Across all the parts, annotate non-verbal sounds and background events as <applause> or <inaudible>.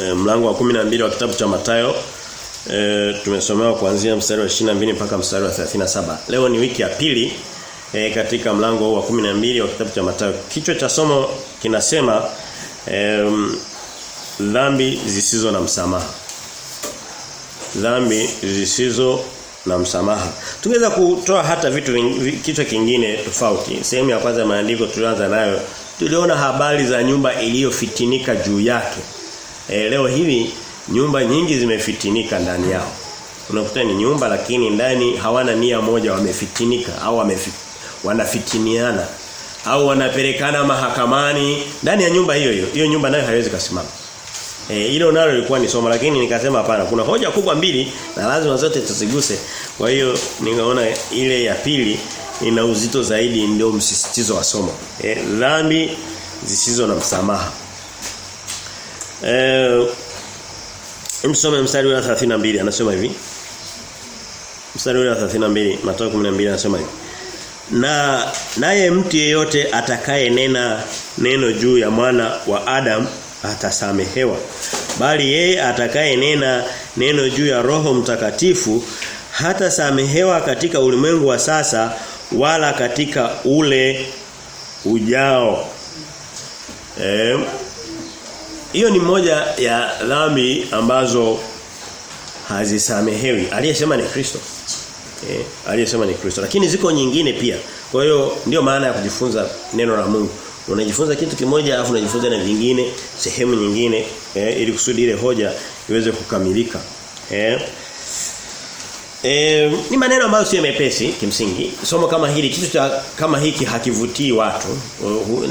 e, mlango wa 12 wa kitabu cha Mathayo e, tumesomewa kuanzia mstari wa 22 mpaka mstari wa 37. Leo ni wiki ya pili e, katika mlango wa 12 wa kitabu cha Mathayo. Kichwa cha somo kinasema e, dhambi zisizo na msamaha. Dhambi zisizo na msamaha. Tungeweza kutoa hata vitu kichwa kingine tofauti. Sehemu ya kwanza maandiko tulianza nayo tuliona habari za nyumba iliyofitinika juu yake. E, leo hivi nyumba nyingi zimefitinika ndani yao. Unakuta ni nyumba lakini ndani hawana nia moja wamefitinika au wamefi, wanafitiniana au wanapelekana mahakamani ndani ya nyumba hiyo hiyo. Hiyo nyumba nayo haiwezi kusimama. E, hilo nalo lilikuwa ni somo lakini nikasema hapana kuna hoja kubwa mbili na lazima zote tuziguse. Kwa hiyo nikaona ile ya pili ina uzito zaidi ndio msisitizo wa somo. E, dhambi zisizo na msamaha. Eh Msome mstari wa 32 anasema hivi. Mstari wa 32 Mathayo 12 anasema hivi. Na naye mtu yeyote atakaye nena neno juu ya mwana wa Adam atasamehewa. Bali yeye atakaye nena neno juu ya Roho Mtakatifu hatasamehewa katika ulimwengu wa sasa wala katika ule ujao. Eh hiyo ni moja ya dhambi ambazo hazisamehewi. Aliyesema ni Kristo. Eh, aliyesema ni Kristo. Lakini ziko nyingine pia. Kwa hiyo ndio maana ya kujifunza neno la Mungu. Unajifunza kitu kimoja alafu unajifunza na vingine sehemu nyingine eh, ili kusudi ile hoja iweze kukamilika. Eh, E, ni maneno ambayo sio mepesi kimsingi. Somo kama hili kitu cha kama hiki hakivutii watu.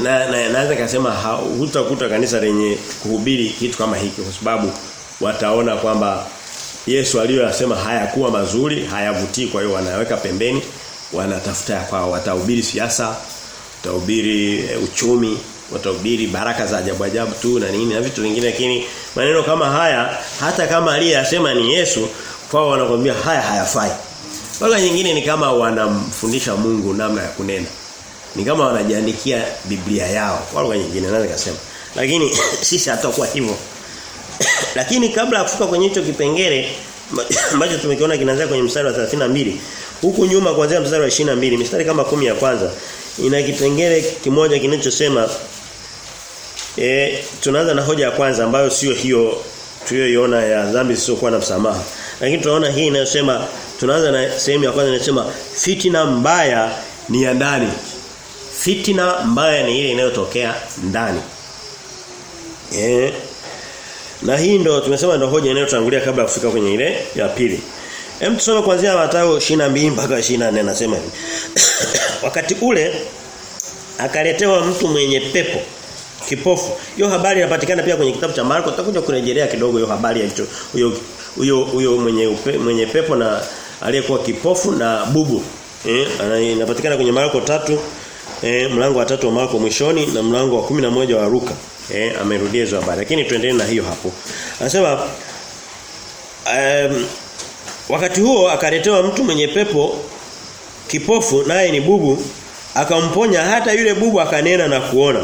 Na na naweza kusema hutakuta kanisa lenye kuhubiri kitu kama hiki kwa sababu wataona kwamba Yesu aliyosema hayakuwa mazuri, hayavutii kwa hiyo wanaweka pembeni, wanatafuta kwa watahubiri siasa, watahubiri e, uchumi, watahubiri baraka za ajabu ajabu tu na nini na vitu vingine lakini maneno kama haya hata kama aliyasema ni Yesu kwao wanakuambia haya hayafai. Wala nyingine ni kama wanamfundisha Mungu namna ya kunena. Ni kama wanajiandikia Biblia yao. kwa lugha nyingine naweza kusema. Lakini <coughs> sisi hatakuwa hivyo. <coughs> Lakini kabla ya kufika kwenye hicho kipengele <coughs> ambacho tumekiona kinaanza kwenye mstari wa 32, huku nyuma kuanzia mstari wa 22, mstari kama kumi ya kwanza ina kipengele kimoja kinachosema eh tunaanza na hoja ya kwanza ambayo sio hiyo tuliyoiona ya dhambi zisizokuwa na msamaha. Lakini tunaona hii inayosema tunaanza na sehemu ya kwanza inasema fitina mbaya ni ya ndani. Fitina mbaya ni ile inayotokea ndani. Eh. Na hii ndo tumesema ndo hoja inayotangulia kabla kufika kwenye ile ya pili. Hem tusome kuanzia Mathayo 22 mpaka 24 nasema hivi. <coughs> Wakati ule akaletewa mtu mwenye pepo kipofu. Hiyo habari inapatikana pia kwenye kitabu cha Marko. Tutakuja kurejelea kidogo hiyo habari ya hiyo huyo huyo mwenye upe, mwenye pepo na aliyekuwa kipofu na bubu. Eh, inapatikana kwenye Marko tatu eh, mlango wa tatu wa Marko mwishoni na mlango wa kumi na moja wa Luka. Eh, amerudia hizo habari. Lakini tuendelee na hiyo hapo. Anasema um, wakati huo akaletewa mtu mwenye pepo kipofu naye ni bubu akamponya hata yule bubu akanena na kuona.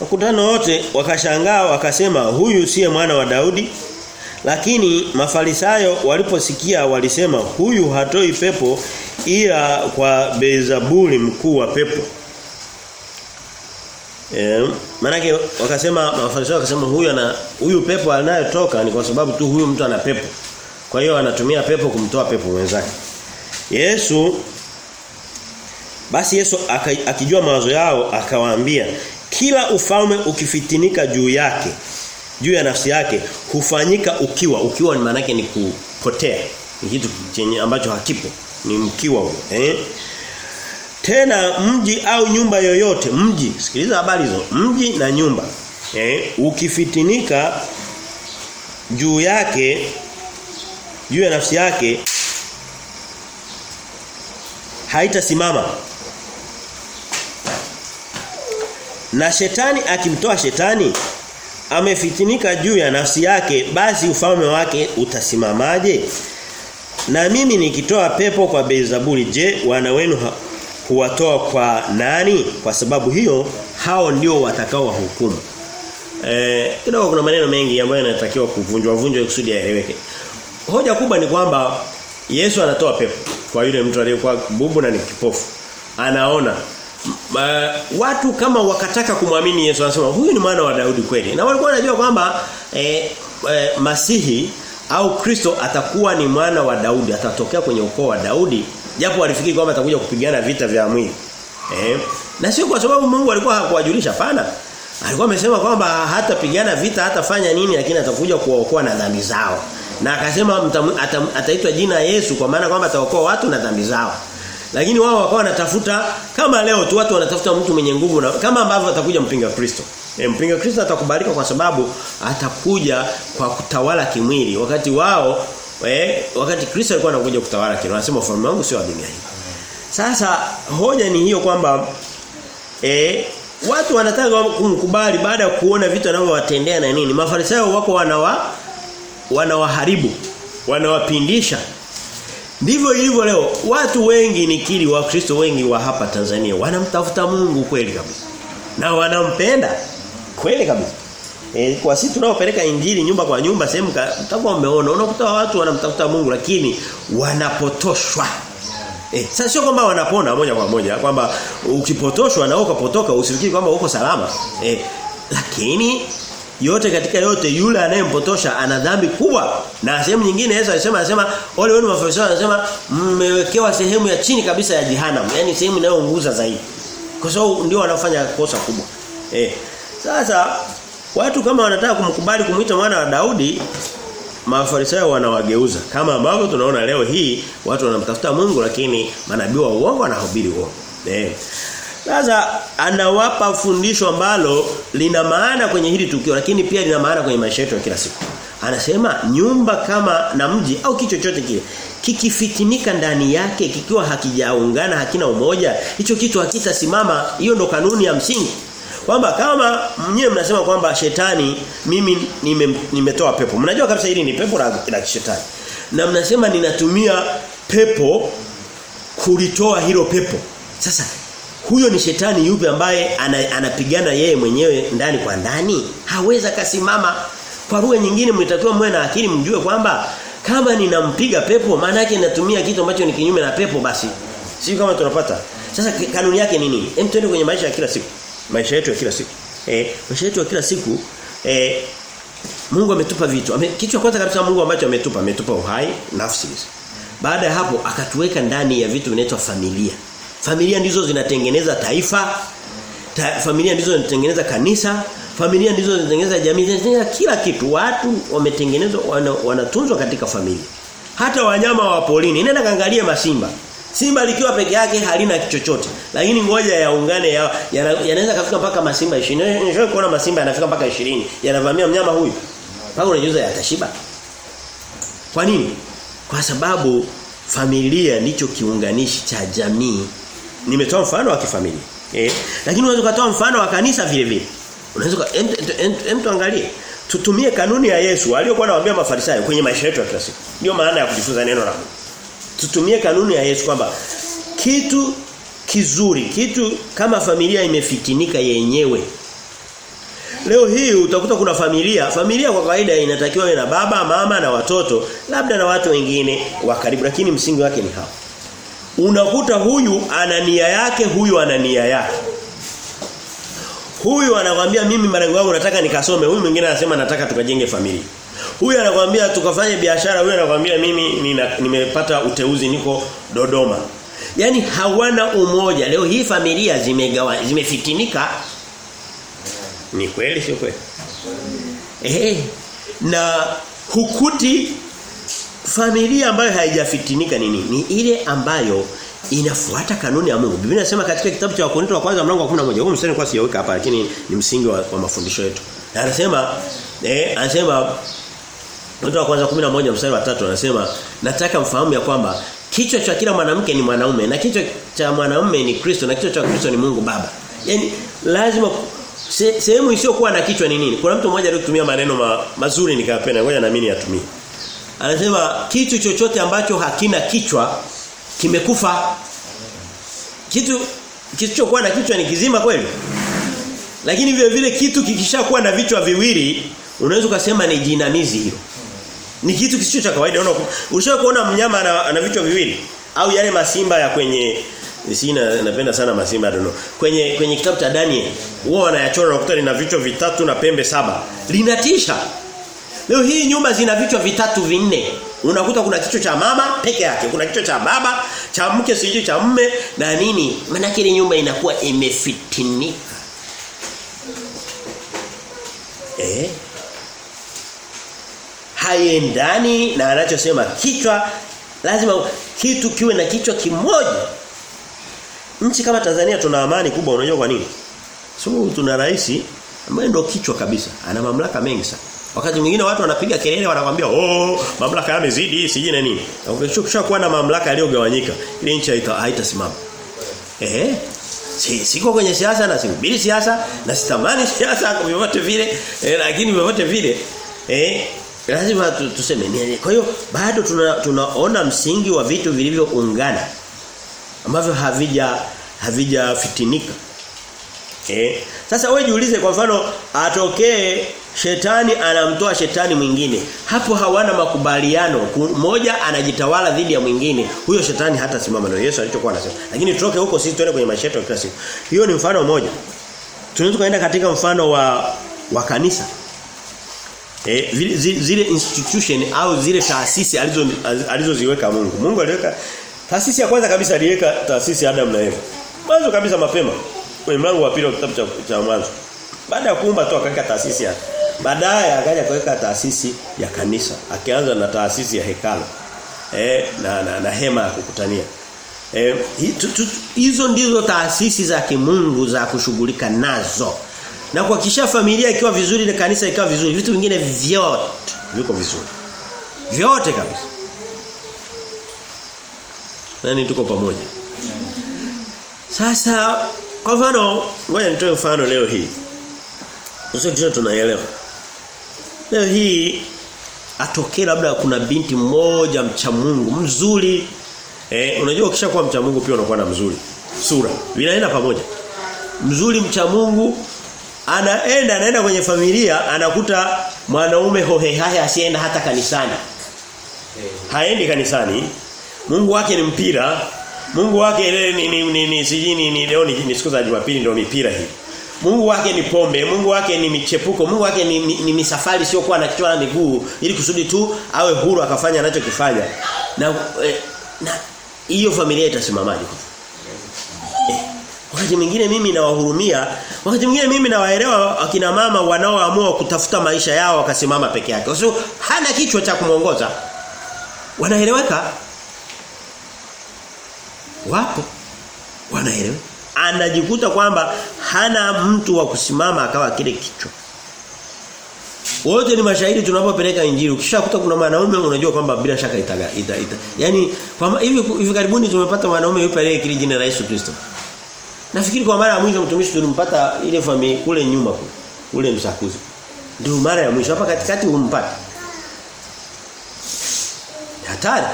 Wakutano wote wakashangaa wakasema huyu siye mwana wa Daudi lakini mafarisayo waliposikia walisema huyu hatoi pepo ila kwa Beelzebuli mkuu wa pepo. Eh, manake wakasema mafarisayo wakasema huyu ana huyu pepo anayotoka ni kwa sababu tu huyu mtu ana pepo. Kwa hiyo anatumia pepo kumtoa pepo mwenzake. Yesu basi Yesu akijua mawazo yao akawaambia kila ufalme ukifitinika juu yake juu ya nafsi yake hufanyika ukiwa. Ukiwa ni maana ni kupotea. Ni kitu chenye ambacho hakipo. Ni mkiwa huo eh? Tena mji au nyumba yoyote mji sikiliza habari hizo mji na nyumba eh? Ukifitinika juu yake juu ya nafsi yake haitasimama. Na shetani akimtoa shetani amefitinika juu ya nafsi yake basi ufalme wake utasimamaje na mimi nikitoa pepo kwa Beelzebuli je wana wenu huwatoa kwa nani kwa sababu hiyo hao ndio watakao wahukumu eh kidogo kuna maneno mengi ambayo yanatakiwa kuvunjwa vunjwa kusudi yaeleweke. Hoja kubwa ni kwamba Yesu anatoa pepo kwa yule mtu aliyekuwa bubu na ni kipofu. Anaona Ma, watu kama wakataka kumwamini Yesu anasema huyu ni mwana wa Daudi kweli. Na walikuwa wanajua kwamba e, e, Masihi au Kristo atakuwa ni mwana wa Daudi, atatokea kwenye ukoo wa Daudi, japo walifikiri kwamba atakuja kupigana vita vya mwili. Eh? Na sio kwa sababu Mungu alikuwa hakuwajulisha pana. Alikuwa amesema kwamba hatapigana vita, hatafanya nini lakini atakuja kuwaokoa na dhambi zao. Na akasema ataitwa jina Yesu kwa maana kwamba ataokoa watu na dhambi zao. Lakini wao wakawa wanatafuta kama leo tu watu wanatafuta mtu mwenye nguvu na kama ambavyo atakuja mpinga Kristo. E, mpinga Kristo atakubalika kwa sababu atakuja kwa kutawala kimwili wakati wao e, wakati Kristo alikuwa anakuja kutawala kimwili. Anasema ufalme wangu sio wa dunia hii. Sasa hoja ni hiyo kwamba e, watu wanataka kumkubali baada ya kuona vitu anavyowatendea na nini. Mafarisayo wako wanawa wanawaharibu, wanawapindisha Ndivyo ilivyo leo. Watu wengi nikiri wa Kristo wengi wa hapa Tanzania wanamtafuta Mungu kweli kabisa. Na wanampenda kweli kabisa. E, kwa sisi tunaopeleka injili nyumba kwa nyumba sehemu mtakuwa umeona unakuta watu wanamtafuta Mungu lakini wanapotoshwa. Eh, sasa sio kwamba wanapona moja kwa moja kwamba ukipotoshwa na ukapotoka usifikiri kwamba uko salama. Eh, lakini yote katika yote yule anayempotosha ana dhambi kubwa. Na sehemu nyingine Yesu alisema anasema wale wenu mafarisayo anasema mmewekewa sehemu ya chini kabisa ya jehanamu. Yani sehemu inayounguza zaidi. Kwa sababu ndio wanafanya kosa kubwa. Eh. Sasa watu kama wanataka kumkubali kumuita mwana wa Daudi mafarisayo wanawageuza. Kama ambavyo tunaona leo hii watu wanamtafuta Mungu lakini manabii wa uongo wanahubiri uongo. Eh sasa anawapa fundisho ambalo lina maana kwenye hili tukio lakini pia lina maana kwenye maisha yetu ya kila siku. Anasema nyumba kama na mji au kichochote chochote kile kikifitinika ndani yake kikiwa hakijaungana hakina umoja hicho kitu hakitasimama. Hiyo ndo kanuni ya msingi. Kwamba kama mnyewe mnasema kwamba shetani mimi nimetoa nime, pepo. Mnajua kabisa hili ni pepo la, la shetani na mnasema ninatumia pepo kulitoa hilo pepo. Sasa huyo ni shetani yupi ambaye anapigana yeye mwenyewe ndani kwa ndani? Haweza kasimama kwa lugha nyingine mlitakiwa mwe na akili mjue kwamba kama ninampiga pepo maana yake natumia kitu ambacho ni kinyume na pepo basi. Sio kama tunapata. Sasa kanuni yake ni nini? Hem twende kwenye maisha ya kila siku. Maisha yetu ya kila siku. Eh maisha yetu ya kila siku eh Mungu ametupa vitu. Ame, kitu cha kwanza kabisa Mungu ambacho ametupa ametupa uhai nafsi. Baada ya hapo akatuweka ndani ya vitu vinaitwa familia Familia ndizo zinatengeneza taifa. Ta, familia ndizo zinatengeneza kanisa. Familia ndizo zinatengeneza jamii. Zinatengeneza kila kitu. Watu wametengenezwa wana, wanatunzwa katika familia. Hata wanyama wa polini. Nenda kaangalie masimba. Simba likiwa peke yake halina chochote. Lakini ngoja yaungane ya, yanaweza ya kafika mpaka masimba 20. Nishoe kuona masimba yanafika mpaka 20. Yanavamia mnyama huyu. Pako unajua yatashiba. Kwa nini? Kwa sababu familia ndicho kiunganishi cha jamii nimetoa mfano wa kifamilia. Eh? Lakini unaweza kutoa mfano wa kanisa vile vile. Unaweza hem tuangalie. Tutumie kanuni ya Yesu aliyokuwa anawaambia Mafarisayo kwenye maisha yetu ya kila siku. Ndio maana ya kujifunza neno la Mungu. Tutumie kanuni ya Yesu kwamba kitu kizuri, kitu kama familia imefitinika yenyewe. Leo hii utakuta kuna familia, familia kwa kawaida inatakiwa iwe na baba, mama na watoto, labda na watu wengine wa karibu, lakini msingi wake ni hao unakuta huyu ana nia yake huyu ana nia yake. Huyu anakuambia mimi malengo yangu nataka nikasome. Huyu mwingine anasema nataka tukajenge familia. Huyu anakuambia tukafanye biashara. Huyu anakuambia mimi nina, nimepata uteuzi niko Dodoma. Yani hawana umoja. Leo hii familia zimegawa zimefitinika. Ni kweli sio kweli? Eh na hukuti familia ambayo haijafitinika ni nini? Ni ile ambayo inafuata kanuni ya Mungu. Biblia inasema katika kitabu cha Wakorintho wa kwanza mlango wa 11. Huu mstari kwa siweka hapa lakini ni msingi wa, wa mafundisho yetu. Na anasema eh anasema Wakorintho wa kwanza 11 mstari wa 3 anasema nataka mfahamu ya kwamba kichwa cha kila mwanamke ni mwanaume na kichwa cha mwanaume ni Kristo na kichwa cha Kristo ni Mungu Baba. Yaani lazima se, sehemu isiyokuwa na kichwa ni nini? Kuna mtu mmoja aliyotumia maneno ma, mazuri nikayapenda. Ngoja na mimi niyatumie. Anasema kitu chochote ambacho hakina kichwa kimekufa. Kitu kisichokuwa na kichwa ni kizima kweli? Lakini vile vile kitu kikishakuwa na vichwa viwili unaweza ukasema ni jinamizi hilo. Ni kitu kisicho cha kawaida. Unaona Ushakuona mnyama ana, ana vichwa viwili au yale masimba ya kwenye sina napenda sana masimba I don't know. Kwenye kwenye kitabu cha Daniel huwa wanayachora unakuta lina vichwa vitatu na pembe saba. Linatisha. Leo hii nyumba zina vichwa vitatu vinne. Unakuta kuna kichwa cha mama peke yake, kuna kichwa cha baba, cha mke sijui cha mme na nini. Maana ile nyumba inakuwa imefitinika. Eh? Haiendani na anachosema kichwa lazima kitu kiwe na kichwa kimoja. Nchi kama Tanzania tuna amani kubwa unajua kwa nini? Sababu tuna rais ambaye ndio kichwa kabisa, ana mamlaka mengi sana. Wakati mwingine watu wanapiga kelele wanakuambia oh mamlaka yamezidi siji na nini. Ukishukisha kuwa na mamlaka yaliyogawanyika ile nchi haita haitasimama. Eh? Si siko kwenye siasa na sihubiri siasa na sitamani siasa kwa vyovyote vile eh, lakini vyovyote vile eh lazima tuseme nini. Kwa hiyo bado tuna, tunaona msingi wa vitu vilivyoungana ambavyo havija havijafitinika. Eh? Sasa wewe jiulize kwa mfano atokee shetani anamtoa shetani mwingine. Hapo hawana makubaliano. Mmoja anajitawala dhidi ya mwingine. Huyo shetani hata simama na Yesu alichokuwa anasema. Lakini tutoke huko sisi tuende kwenye maisha yetu kila siku. Hiyo ni mfano mmoja. Tunaweza kaenda katika mfano wa wa kanisa. E, zile, zile institution au zile taasisi alizo alizoziweka Mungu. Mungu aliweka taasisi ya kwanza kabisa aliweka taasisi Adam na Eva. Mwanzo kabisa mapema kwenye mlango wa pili wa kitabu cha, cha mwanzo. Baada ya kuumba tu akaweka taasisi ya baadaye akaja kuweka taasisi ya kanisa. Akianza na taasisi ya hekalu. E, na, na, na hema ya kukutania. E, hizo ndizo taasisi za kimungu za kushughulika nazo. Na kuhakikisha familia ikiwa vizuri na kanisa ikiwa vizuri, vitu vingine vyote viko vizuri. Vyote kabisa. Nani tuko pamoja? Sasa kwa mfano, ngoja nitoe mfano leo hii. Sio tunaelewa. Leo hii atokee labda kuna binti mmoja mcha Mungu mzuri. Eh, unajua ukishakuwa mcha Mungu pia unakuwa na mzuri. Sura. Vinaenda pamoja. Mzuri mcha Mungu anaenda anaenda kwenye familia anakuta mwanaume hohehahe asienda hata kanisani. Haendi kanisani. Mungu wake ni mpira. Mungu wake ni ni ni, ni sijini ni leo ni, ni za Jumapili ndio mipira hii. Mungu wake ni pombe, Mungu wake ni michepuko, Mungu wake ni, ni, ni misafari sio kuwa na kichwa na miguu ili kusudi tu awe huru akafanya anachokifanya. Na eh, na hiyo familia itasimamaje? Eh, wakati mwingine mimi nawahurumia, wakati mwingine mimi nawaelewa akina mama wanaoamua kutafuta maisha yao wakasimama peke yake. Kwa hana kichwa cha kumuongoza. Wanaeleweka? Wapo. Wanaelewa. Anajikuta kwamba hana mtu wa kusimama akawa kile kichwa. Wote ni mashahidi tunapopeleka injili. Ukishakuta kuna wanaume unajua kwamba bila shaka itaga ita, ita. Yaani kwa hivi hivi karibuni tumepata wanaume yupo aliye kile jina la Yesu Kristo. Nafikiri kwa mara ya mwisho mtumishi tulimpata ile familia kule nyuma kule. Ule msakuzi. Ndio mara ya mwisho hapa katikati umpata. Hatari.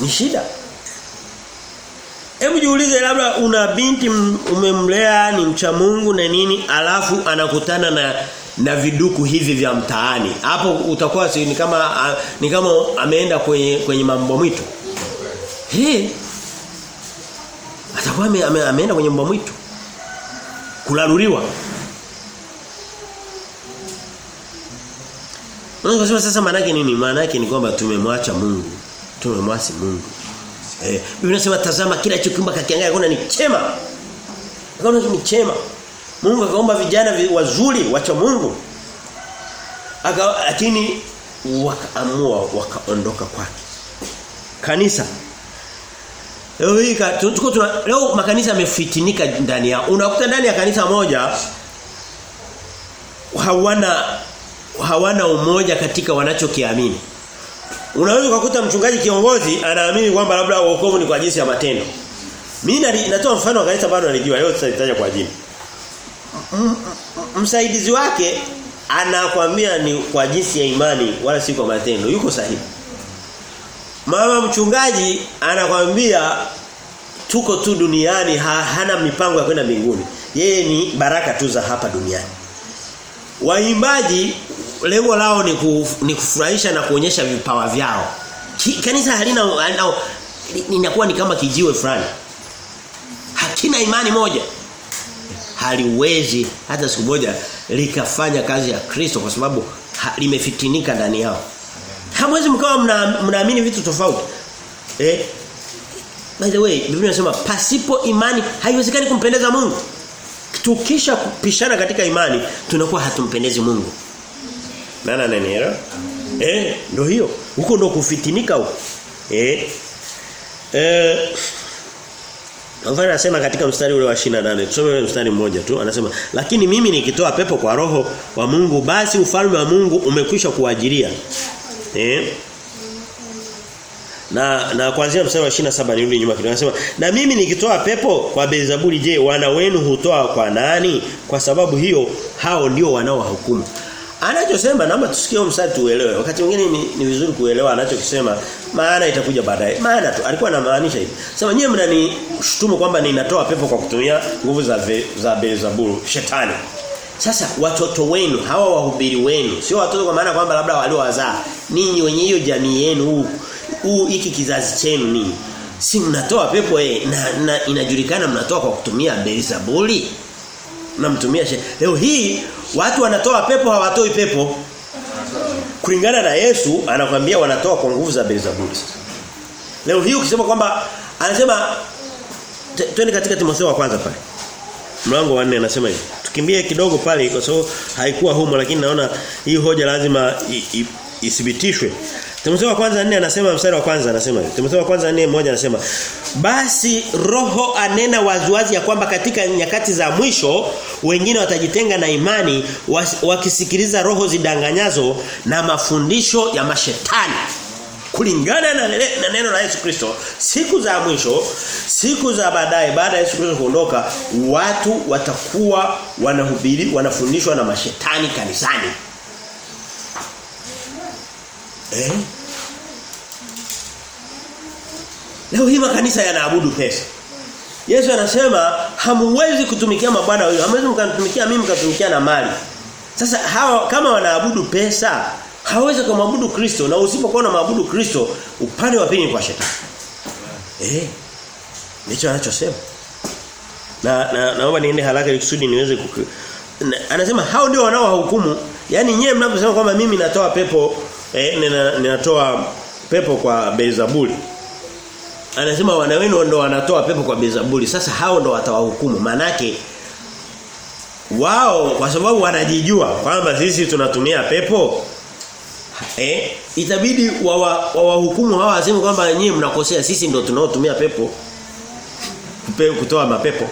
Ni shida. Hebu jiulize labda una binti umemlea ni mcha Mungu na nini alafu anakutana na na viduku hivi vya mtaani. Hapo utakuwa si ni kama ni kama ameenda kwenye kwenye mambo mwitu. He. Atakuwa ame, ame, ameenda kwenye mambo mwitu. Kulaluliwa. Unaweza sasa maana yake nini? Maana yake ni kwamba tumemwacha Mungu. Tumemwasi Mungu. Eh, Biblia inasema tazama kila chokiumba kakiangalia kuna ni chema. Akaona ni chema. Mungu akaomba vijana wazuri wacha Mungu. Aka lakini wakaamua wakaondoka kwake. Kanisa Leo hii tuko tuna leo makanisa yamefitinika ndani yao. Unakuta ndani ya kanisa moja hawana hawana umoja katika wanachokiamini. Unaweza kukuta mchungaji kiongozi anaamini kwamba labda wokovu ni kwa jinsi ya matendo. Mimi natoa mfano wa kanisa bado nalijua yote tutataja kwa jina. Msaidizi wake anakwambia ni kwa jinsi ya imani wala si kwa matendo. Yuko sahihi. Mama mchungaji anakwambia tuko tu duniani ha, hana mipango ya kwenda mbinguni. yeye ni baraka tu za hapa duniani. Waimbaji lengo lao ni, kuf, ni kufurahisha na kuonyesha vipawa vyao. Ki, kanisa halina linakuwa ni kama kijiwe fulani. Hakina imani moja. Haliwezi hata siku moja likafanya kazi ya Kristo kwa sababu limefitinika ndani yao. Hamwezi mkawa mnaamini mna vitu tofauti. Eh? By the way, Biblia inasema pasipo imani haiwezekani kumpendeza Mungu. Tukisha kupishana katika imani tunakuwa hatumpendezi Mungu. Nana nanielewa? Eh, ndio hiyo. Huko ndo kufitinika huko. Eh. Eh Mfano anasema katika mstari ule wa 28, tusome ule mstari mmoja tu, anasema lakini mimi nikitoa pepo kwa roho wa Mungu basi ufalme wa Mungu umekwisha kuajiria. Eh? Na na kuanzia mstari wa 27 nirudi nyuma kidogo anasema na mimi nikitoa pepo kwa Beelzebuli je wana wenu hutoa kwa nani kwa sababu hiyo hao ndio wanaohukumu Anachosema naomba tusikie mstari tuelewe. Wakati mwingine ni, ni vizuri kuelewa anachokisema maana itakuja baadaye. Maana tu alikuwa anamaanisha hivi. Sema nyewe mnanishutumu kwamba ninatoa pepo kwa kutumia nguvu za ve, za Beelzebul, shetani. Sasa watoto wenu, hawa wahubiri wenu, sio watoto kwa maana kwamba labda waliowazaa. Ninyi wenye hiyo jamii yenu huu huu hiki kizazi chenu ninyi. Si mnatoa pepo eh na, na inajulikana mnatoa kwa kutumia Beelzebuli. Mnamtumia leo hii watu wanatoa pepo hawatoi pepo. Kulingana na Yesu anakuambia wanatoa kwa nguvu za Beelzebul. Leo hii ukisema kwamba anasema twende katika Timotheo wa kwanza pale. Mlango wa 4 anasema hivi. Tukimbie kidogo pale kwa sababu haikuwa humo lakini naona hii hoja lazima ithibitishwe. Timotheo wa kwanza 4 anasema mstari wa kwanza anasema hivi. Timotheo wa kwanza 4 moja anasema basi roho anena waziwazi ya kwamba katika nyakati za mwisho wengine watajitenga na imani wakisikiliza roho zidanganyazo na mafundisho ya mashetani kulingana na, na neno la Yesu Kristo siku za mwisho siku za baadaye baada ya Yesu Kristo kuondoka watu watakuwa wanahubiri wanafundishwa na mashetani kanisani eh Leo hii makanisa yanaabudu pesa. Yesu anasema hamuwezi kutumikia mabwana wawili. Hamwezi mkanitumikia mimi mkatumikia na mali. Sasa hawa kama wanaabudu pesa, hawezi kumwabudu Kristo na usipokuwa na maabudu Kristo, upande wa pili kwa shetani. Eh. Ndicho anachosema. Na na naomba niende haraka ili niweze kuku... na, anasema hao ndio wanaohukumu. Yaani nyewe mnaposema kwamba mimi natoa pepo eh, nina, ninatoa pepo kwa Beelzebuli anasema wana wenu ndo wanatoa pepo kwa Beelzebuli. Sasa hao ndo watawahukumu. Manake wao kwa sababu wanajijua kwamba sisi tunatumia pepo eh itabidi wawahukumu hawa waseme kwamba nyinyi mnakosea sisi ndo tunaotumia pepo Kupe, kutoa mapepo.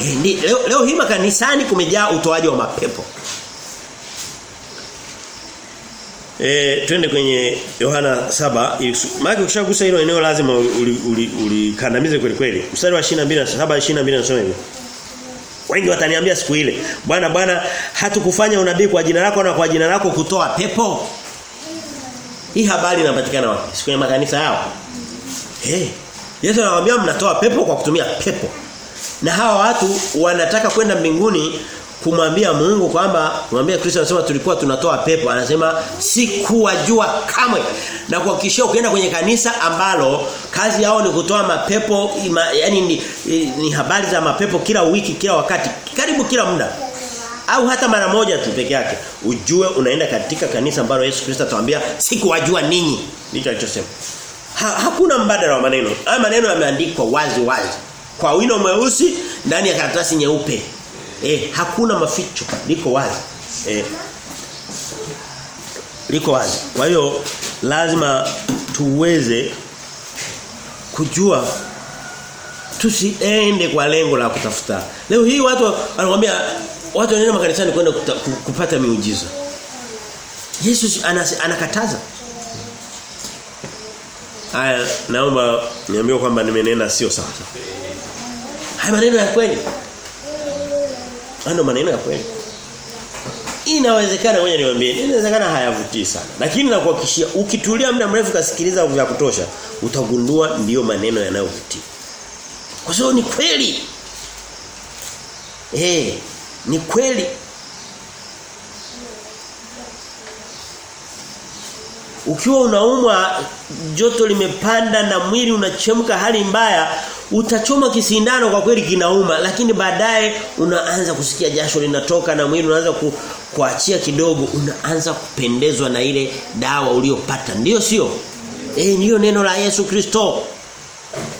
Eh, ni, leo, leo hii makanisani kumejaa utoaji wa mapepo. E, twende kwenye Yohana 7. Maana ukishagusa hilo eneo lazima ulikandamize uli, uli kweli kweli. Mstari wa 22 7 22 nasema hivi. Wengi wataniambia siku ile, Bwana Bwana hatukufanya unabii kwa jina lako na kwa jina lako kutoa pepo. Hii habari inapatikana wapi? Siku ya makanisa yao. Eh. Hey, Yesu anawaambia mnatoa pepo kwa kutumia pepo. Na hawa watu wanataka kwenda mbinguni kumwambia Mungu kwamba kumwambia Kristo anasema tulikuwa tunatoa pepo. Anasema sikuwajua kamwe. Na kuhakikishia ukienda kwenye kanisa ambalo kazi yao ni kutoa mapepo ima, yani ni, ni ni habari za mapepo kila wiki kila wakati karibu kila muda. Au hata mara moja tu peke yake. Ujue unaenda katika kanisa ambalo Yesu Kristo atawaambia sikuwajua ninyi. Ndicho alichosema. Ha, hakuna mbadala wa maneno. Haya maneno yameandikwa wazi wazi. Kwa wino mweusi ndani ya karatasi nyeupe Eh, hakuna maficho, liko wazi. Eh. Liko wazi. Kwa hiyo lazima tuweze kujua tusiende kwa lengo la kutafuta. Leo hii watu wanakuambia watu wanaenda makanisani kwenda kupata miujiza. Yesu anakataza. aya naomba niambiwe kwamba nimenena sio sawa. Haya maneno ya kweli. Ndio maneno ya kweli. Inawezekana wewe niwaambie, inawezekana hayavutii sana. Lakini nakuhakikishia ukitulia muda mrefu kasikiliza vya kutosha, utagundua ndiyo maneno yanayovutia. Kwa sababu ni kweli. Eh, ni kweli. Ukiwa unaumwa joto limepanda na mwili unachemka hali mbaya utachoma kisindano kwa kweli kinauma lakini baadaye unaanza kusikia jasho linatoka na mwili unaanza ku, kuachia kidogo unaanza kupendezwa na ile dawa uliyopata. Ndio sio? Eh ndio neno la Yesu Kristo.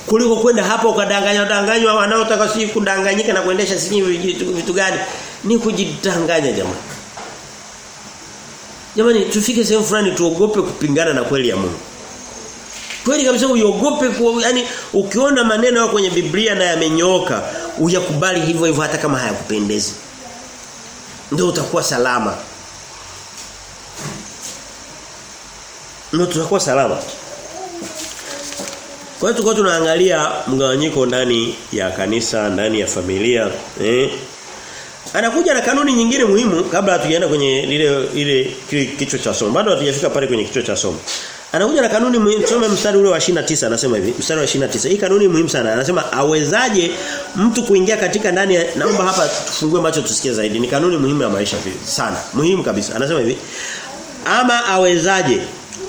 Kuliko kwenda hapo ukadanganywa danganywa wanaotaka si kudanganyika na kuendesha vitu, vitu gani. Ni kujidanganya jamani Jamani tufike sehemu fulani tuogope kupingana na kweli ya Mungu. Kweli kabisa uiogope kwa yani ukiona maneno yako kwenye Biblia na yamenyooka uyakubali hivyo hivyo hata kama hayakupendezi. Ndio utakuwa salama. Ndio tutakuwa salama. Kwa hiyo tuko tunaangalia mgawanyiko ndani ya kanisa, ndani ya familia, eh? Anakuja na kanuni nyingine muhimu kabla hatujaenda kwenye lile ile kichwa cha somo. Bado hatujafika pale kwenye kichwa cha somo. Anakuja na kanuni muhimu. tusome mstari ule wa 29 anasema hivi. Mstari wa 29. Hii kanuni muhimu sana. Anasema awezaje mtu kuingia katika ndani ya naomba hapa tufungue macho tusikie zaidi. Ni kanuni muhimu ya maisha sana. Muhimu kabisa. Anasema hivi. Ama awezaje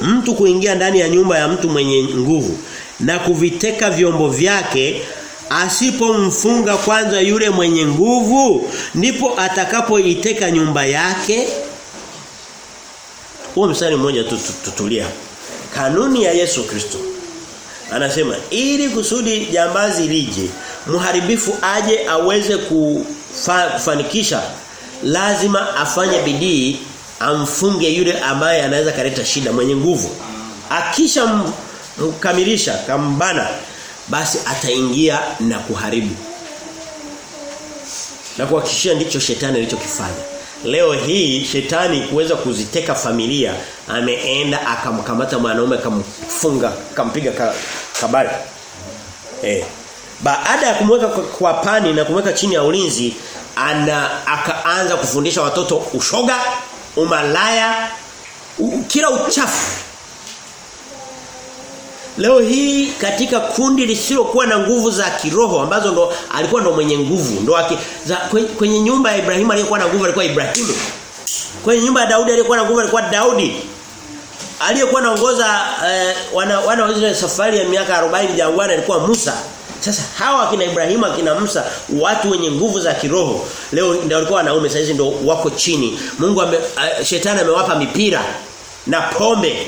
mtu kuingia ndani ya nyumba ya mtu mwenye nguvu na kuviteka vyombo vyake asipomfunga kwanza yule mwenye nguvu ndipo atakapoiteka nyumba yake. Huo mstari mmoja tutulia. Kanuni ya Yesu Kristo. Anasema ili kusudi jambazi lije mharibifu aje aweze kufa, kufanikisha lazima afanye bidii amfunge yule ambaye anaweza kaleta shida mwenye nguvu. Akisha mkamilisha kambana basi ataingia na kuharibu. Na kuhakikishia ndicho shetani alichokifanya. Leo hii shetani kuweza kuziteka familia ameenda akamkamata mwanaume akamfunga akampiga ka, kabari. Eh. Baada ya kumweka kwa, kwa pani na kumweka chini ya ulinzi ana akaanza kufundisha watoto ushoga, umalaya, u, kila uchafu Leo hii katika kundi lisilokuwa na nguvu za kiroho ambazo ndo alikuwa ndo mwenye nguvu ndo aki, za, kwenye, kwenye nyumba ya Ibrahimu aliyekuwa na nguvu alikuwa Ibrahimu. Kwenye nyumba ya Daudi aliyekuwa na nguvu alikuwa Daudi. Aliyekuwa anaongoza eh, wana wana wa Israeli safari ya miaka 40 jangwani alikuwa Musa. Sasa hawa kina Ibrahimu akina Musa watu wenye nguvu za kiroho leo ndio walikuwa wanaume sasa ndio wako chini. Mungu ame, uh, shetani amewapa mipira na pombe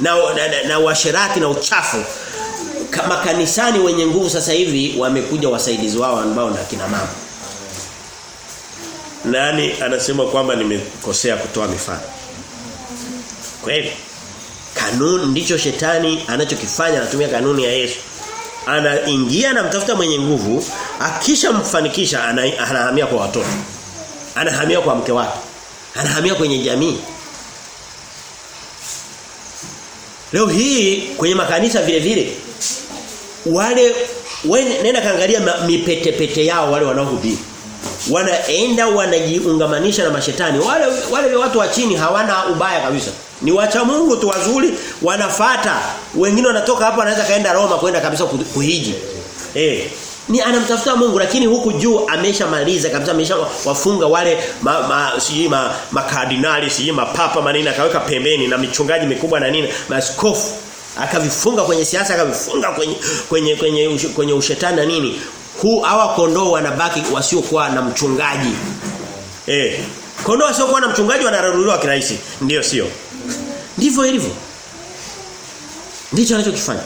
na na, na, na washirati na uchafu. Kama kanisani wenye nguvu sasa hivi wamekuja wasaidizi wao ambao na kina mama. Nani anasema kwamba nimekosea kutoa mifano? Kweli? Kanuni ndicho shetani anachokifanya anatumia kanuni ya Yesu. Anaingia na mtafuta mwenye nguvu akishamfanikisha anahamia kwa watoto. Anahamia kwa mke wake. Anahamia kwenye jamii Leo hii kwenye makanisa vile vile wale nenda kaangalia mipetepete yao wale wanaohubiri. Wanaenda wanajiungamanisha na mashetani. Wale wale watu wa chini hawana ubaya kabisa. Ni wacha Mungu tu wazuri wanafata. Wengine wanatoka hapa wanaweza kaenda Roma kwenda kabisa kuhiji. Eh. Ni anamtafuta Mungu lakini huku juu ameshamaliza kabisa amesha wafunga wale ma, ma siji ma, makardinali siji mapapa manini akaweka pembeni na michungaji mikubwa na nini maskofu akavifunga kwenye siasa akavifunga kwenye kwenye kwenye kwenye ushetani na nini. Huu hawa kondoo wanabaki wasiokuwa na mchungaji. Eh kondoo wasiokuwa na mchungaji wanararuliwa kirahisi. Ndio sio. Ndivyo ilivyo. Ndicho anachokifanya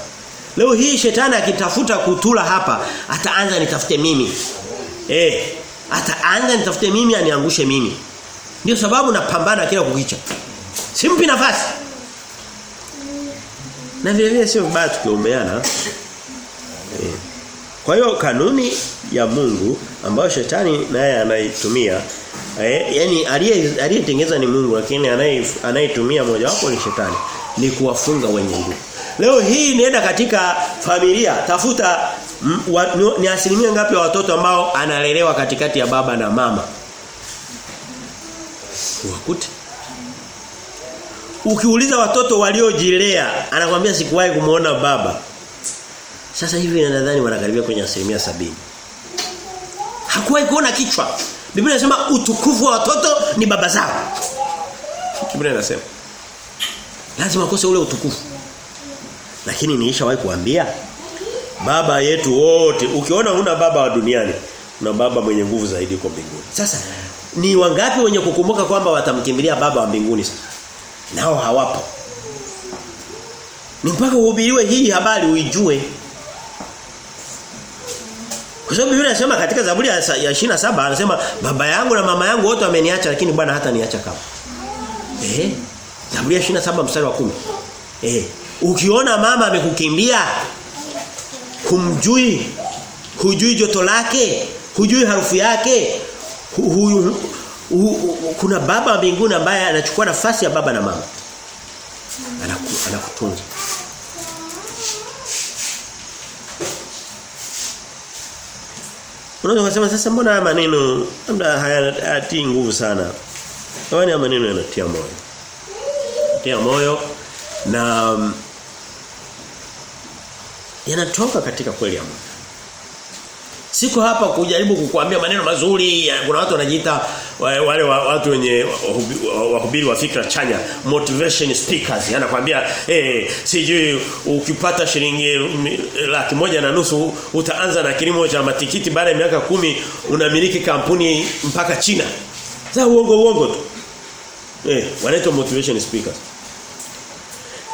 Leo hii shetani akitafuta kutula hapa ataanza nitafute mimi. Eh, ataanza nitafute mimi aniangushe mimi. Ndio sababu napambana kila kukicha. Simpi nafasi. Na vile vile sio vibaya tukiombeana. Eh. Kwa hiyo kanuni ya Mungu ambayo shetani naye anaitumia eh, yani aliyetengeza ni Mungu lakini anayetumia mojawapo ni shetani ni kuwafunga wenye nguvu. Leo hii nienda katika familia tafuta m, wa, ni, asilimia ngapi ya watoto ambao analelewa katikati ya baba na mama. Wakute. Ukiuliza watoto waliojilea anakwambia sikuwahi kumuona baba. Sasa hivi nadhani wanakaribia kwenye asilimia sabini Hakuwahi kuona kichwa. Biblia inasema utukufu wa watoto ni baba zao. Biblia inasema lazima kose ule utukufu. Lakini nilishawahi kuambia baba yetu wote ukiona huna baba wa duniani na baba mwenye nguvu zaidi kwa mbinguni. Sasa ni wangapi wenye kukumbuka kwamba watamkimbilia baba wa mbinguni sasa? Nao hawapo. Ni mpaka uhubiriwe hii habari uijue. Kwa sababu Biblia inasema katika Zaburi ya 27 anasema baba yangu na mama yangu wote wameniacha lakini Bwana hata niacha kama. Eh? Zaburi ya 27 mstari wa 10. Eh, ukiona mama amekukimbia humjui hujui joto lake, hujui harufu yake, huyu hu, hu, kuna baba wa mbinguni ambaye anachukua nafasi ya baba na mama. Anaku, anakutunza. Unaweza kusema sasa mbona haya maneno labda hayatii nguvu sana. Haya maneno yanatia moyo. Yanatia moyo na yanatoka katika kweli ya Mungu. Siko hapa kujaribu kukuambia maneno mazuri. Kuna watu wanajiita wale watu wenye wahubiri wa fikra chanya, motivation speakers. Anakuambia eh sijui ukipata shilingi laki moja na nusu utaanza na kilimo cha matikiti baada ya miaka kumi unamiliki kampuni mpaka China. Za uongo uongo tu. Eh, wanaitwa motivation speakers.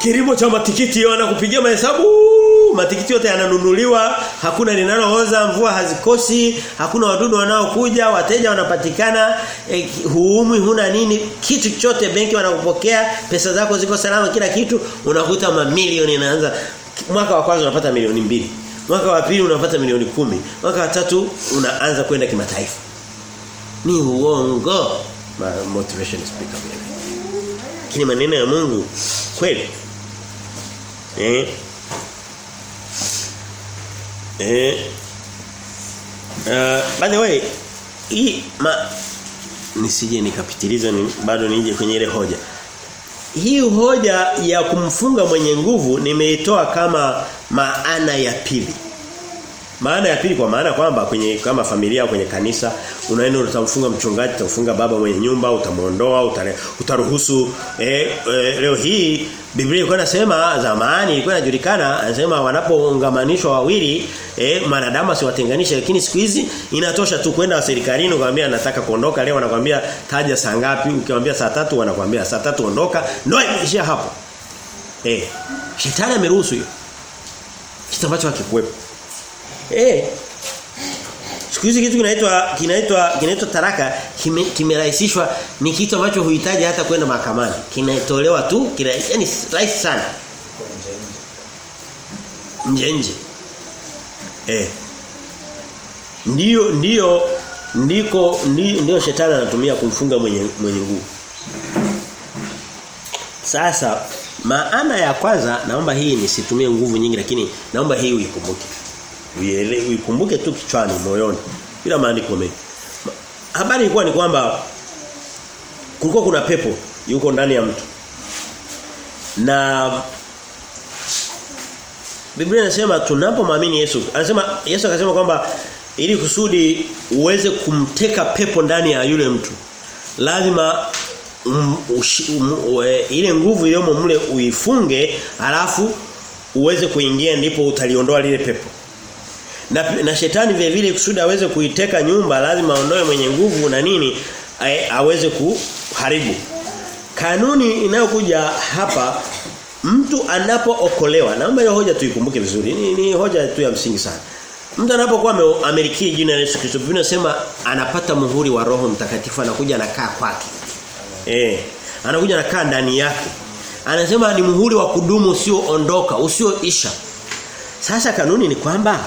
Kilimo cha matikiti wanakupigia mahesabu matikiti yote yananunuliwa. Hakuna linalooza mvua hazikosi hakuna wadudu wanaokuja wateja wanapatikana eh, huumwi huna nini. Kitu chote benki wanakupokea pesa zako ziko salama kila kitu unakuta mamilioni inaanza mwaka wa kwanza unapata milioni mbili. Mwaka wa pili unapata milioni kumi. Mwaka wa tatu unaanza kwenda kimataifa. Ni uongo. Ma motivation speaker kile maneno ya Mungu kweli. Eh Eh. Uh, by the way, hii ma nisije nikapitiliza ni, bado nije kwenye ile hoja. Hii hoja ya kumfunga mwenye nguvu nimeitoa kama maana ya pili. Maana ya pili kwa maana kwamba kwenye kama familia kwenye kanisa unaenda utamfunga mchungaji, utamfunga baba mwenye nyumba, utamuondoa, utaruhusu eh, eh, leo hii Biblia ilikuwa inasema zamani ilikuwa inajulikana anasema wanapoungamanishwa wawili eh wanadamu siwatenganishe lakini siku hizi inatosha tu kwenda serikalini ukamwambia nataka kuondoka leo wanakuambia taja saa ngapi ukimwambia saa tatu wanakuambia saa tatu ondoka ndio imeishia hapo. Eh shetani ameruhusu hiyo. Kitu ambacho hakikuwepo. Eh. Siku hizi kitu kinaitwa kinaitwa kinaitwa taraka kimerahisishwa kime ni kitu ambacho huhitaji hata kwenda mahakamani. Kinatolewa tu, kina yani rahisi sana. Nje nje. Eh. Ndio ndio ndiko ndio, shetani anatumia kumfunga mwenye mwenye nguvu. Sasa maana ya kwanza naomba hii nisitumie nguvu nyingi lakini naomba hii uikumbuke. Uielewe uikumbuke tu kichwani moyoni bila maandiko mengi. Habari ilikuwa ni kwamba kulikuwa kuna pepo yuko ndani ya mtu. Na Biblia inasema tunapomwamini Yesu, anasema Yesu akasema kwamba ili kusudi uweze kumteka pepo ndani ya yule mtu lazima um, ush, um, ile nguvu iliyomo mle uifunge alafu uweze kuingia ndipo utaliondoa lile pepo. Na, na shetani vile vile kusudi aweze kuiteka nyumba lazima aondoe mwenye nguvu na nini aweze kuharibu. Kanuni inayokuja hapa mtu anapookolewa naomba hiyo hoja tuikumbuke vizuri ni, ni hoja tu ya msingi sana. Mtu anapokuwa amerikia jina la Yesu Kristo Biblia inasema anapata muhuri wa Roho Mtakatifu anakuja anakaa kwake. Eh, anakuja anakaa ndani yake. Anasema ni muhuri wa kudumu usioondoka, usioisha. Sasa kanuni ni kwamba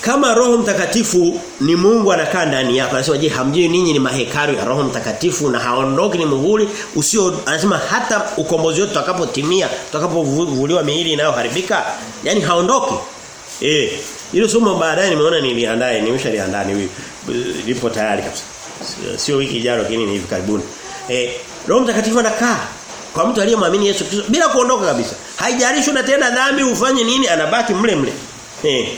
kama Roho Mtakatifu ni Mungu anakaa ndani yako. Anasema je, hamjui ninyi ni mahekalu ya Roho Mtakatifu na haondoki ni muhuri usio anasema hata ukombozi wetu utakapotimia, tutakapovuliwa miili inayoharibika, yani haondoki. Eh, hilo somo baadaye nimeona niliandae, nimeshaliandaa ni lipo tayari kabisa. Sio wiki ijayo lakini ni hivi karibuni. Eh, Roho Mtakatifu anakaa kwa mtu aliyemwamini Yesu Kristo bila kuondoka kabisa. Haijalishi unatenda dhambi ufanye nini anabaki mle mle. Eh.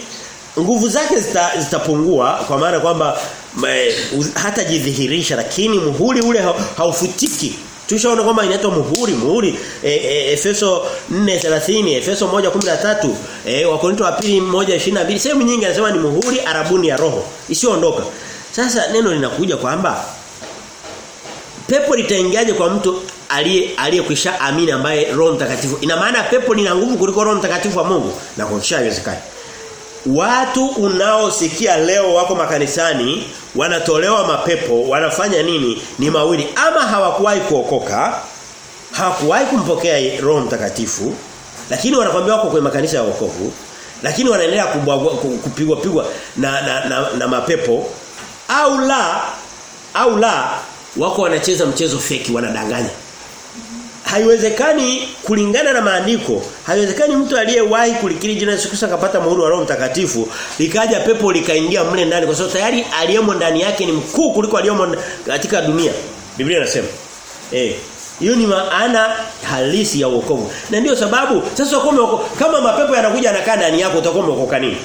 Nguvu zake zitapungua zita kwa maana kwamba hata jidhihirisha lakini muhuri ule ha, haufutiki Tushaona kwamba inaitwa muhuri, muhuri e, e, Efeso 4:30, Efeso 1:13, e, Wakorintho wa pili 1:22. Sehemu nyingi anasema ni muhuri arabuni ya roho, isiyoondoka. Sasa neno linakuja kwamba pepo litaingiaje kwa mtu aliye aliyekwisha amini ambaye Roho Mtakatifu. Ina maana pepo lina nguvu kuliko Roho Mtakatifu wa Mungu na kuhakikisha haiwezekani. Watu unaosikia leo wako makanisani wanatolewa mapepo wanafanya nini? Ni mawili. Ama hawakuwahi kuokoka hawakuwahi kumpokea Roho Mtakatifu lakini wanakwambia wako kwenye makanisa ya wokovu lakini wanaendelea kupigwa pigwa na, na, na, na mapepo. Au la au la wako wanacheza mchezo feki wanadanganya haiwezekani kulingana na maandiko haiwezekani mtu aliyewahi kulikiri jina Yesu Kristo akapata muhuri wa Roho Mtakatifu likaja pepo likaingia mle ndani kwa sababu tayari aliyemo ndani yake ni mkuu kuliko aliyemo katika dunia. Biblia inasema. Eh hiyo ni maana halisi ya wokovu. Na ndiyo sababu sasa uko kama mapepo yanakuja yanakaa ndani yako utakuwa umeokoka nini?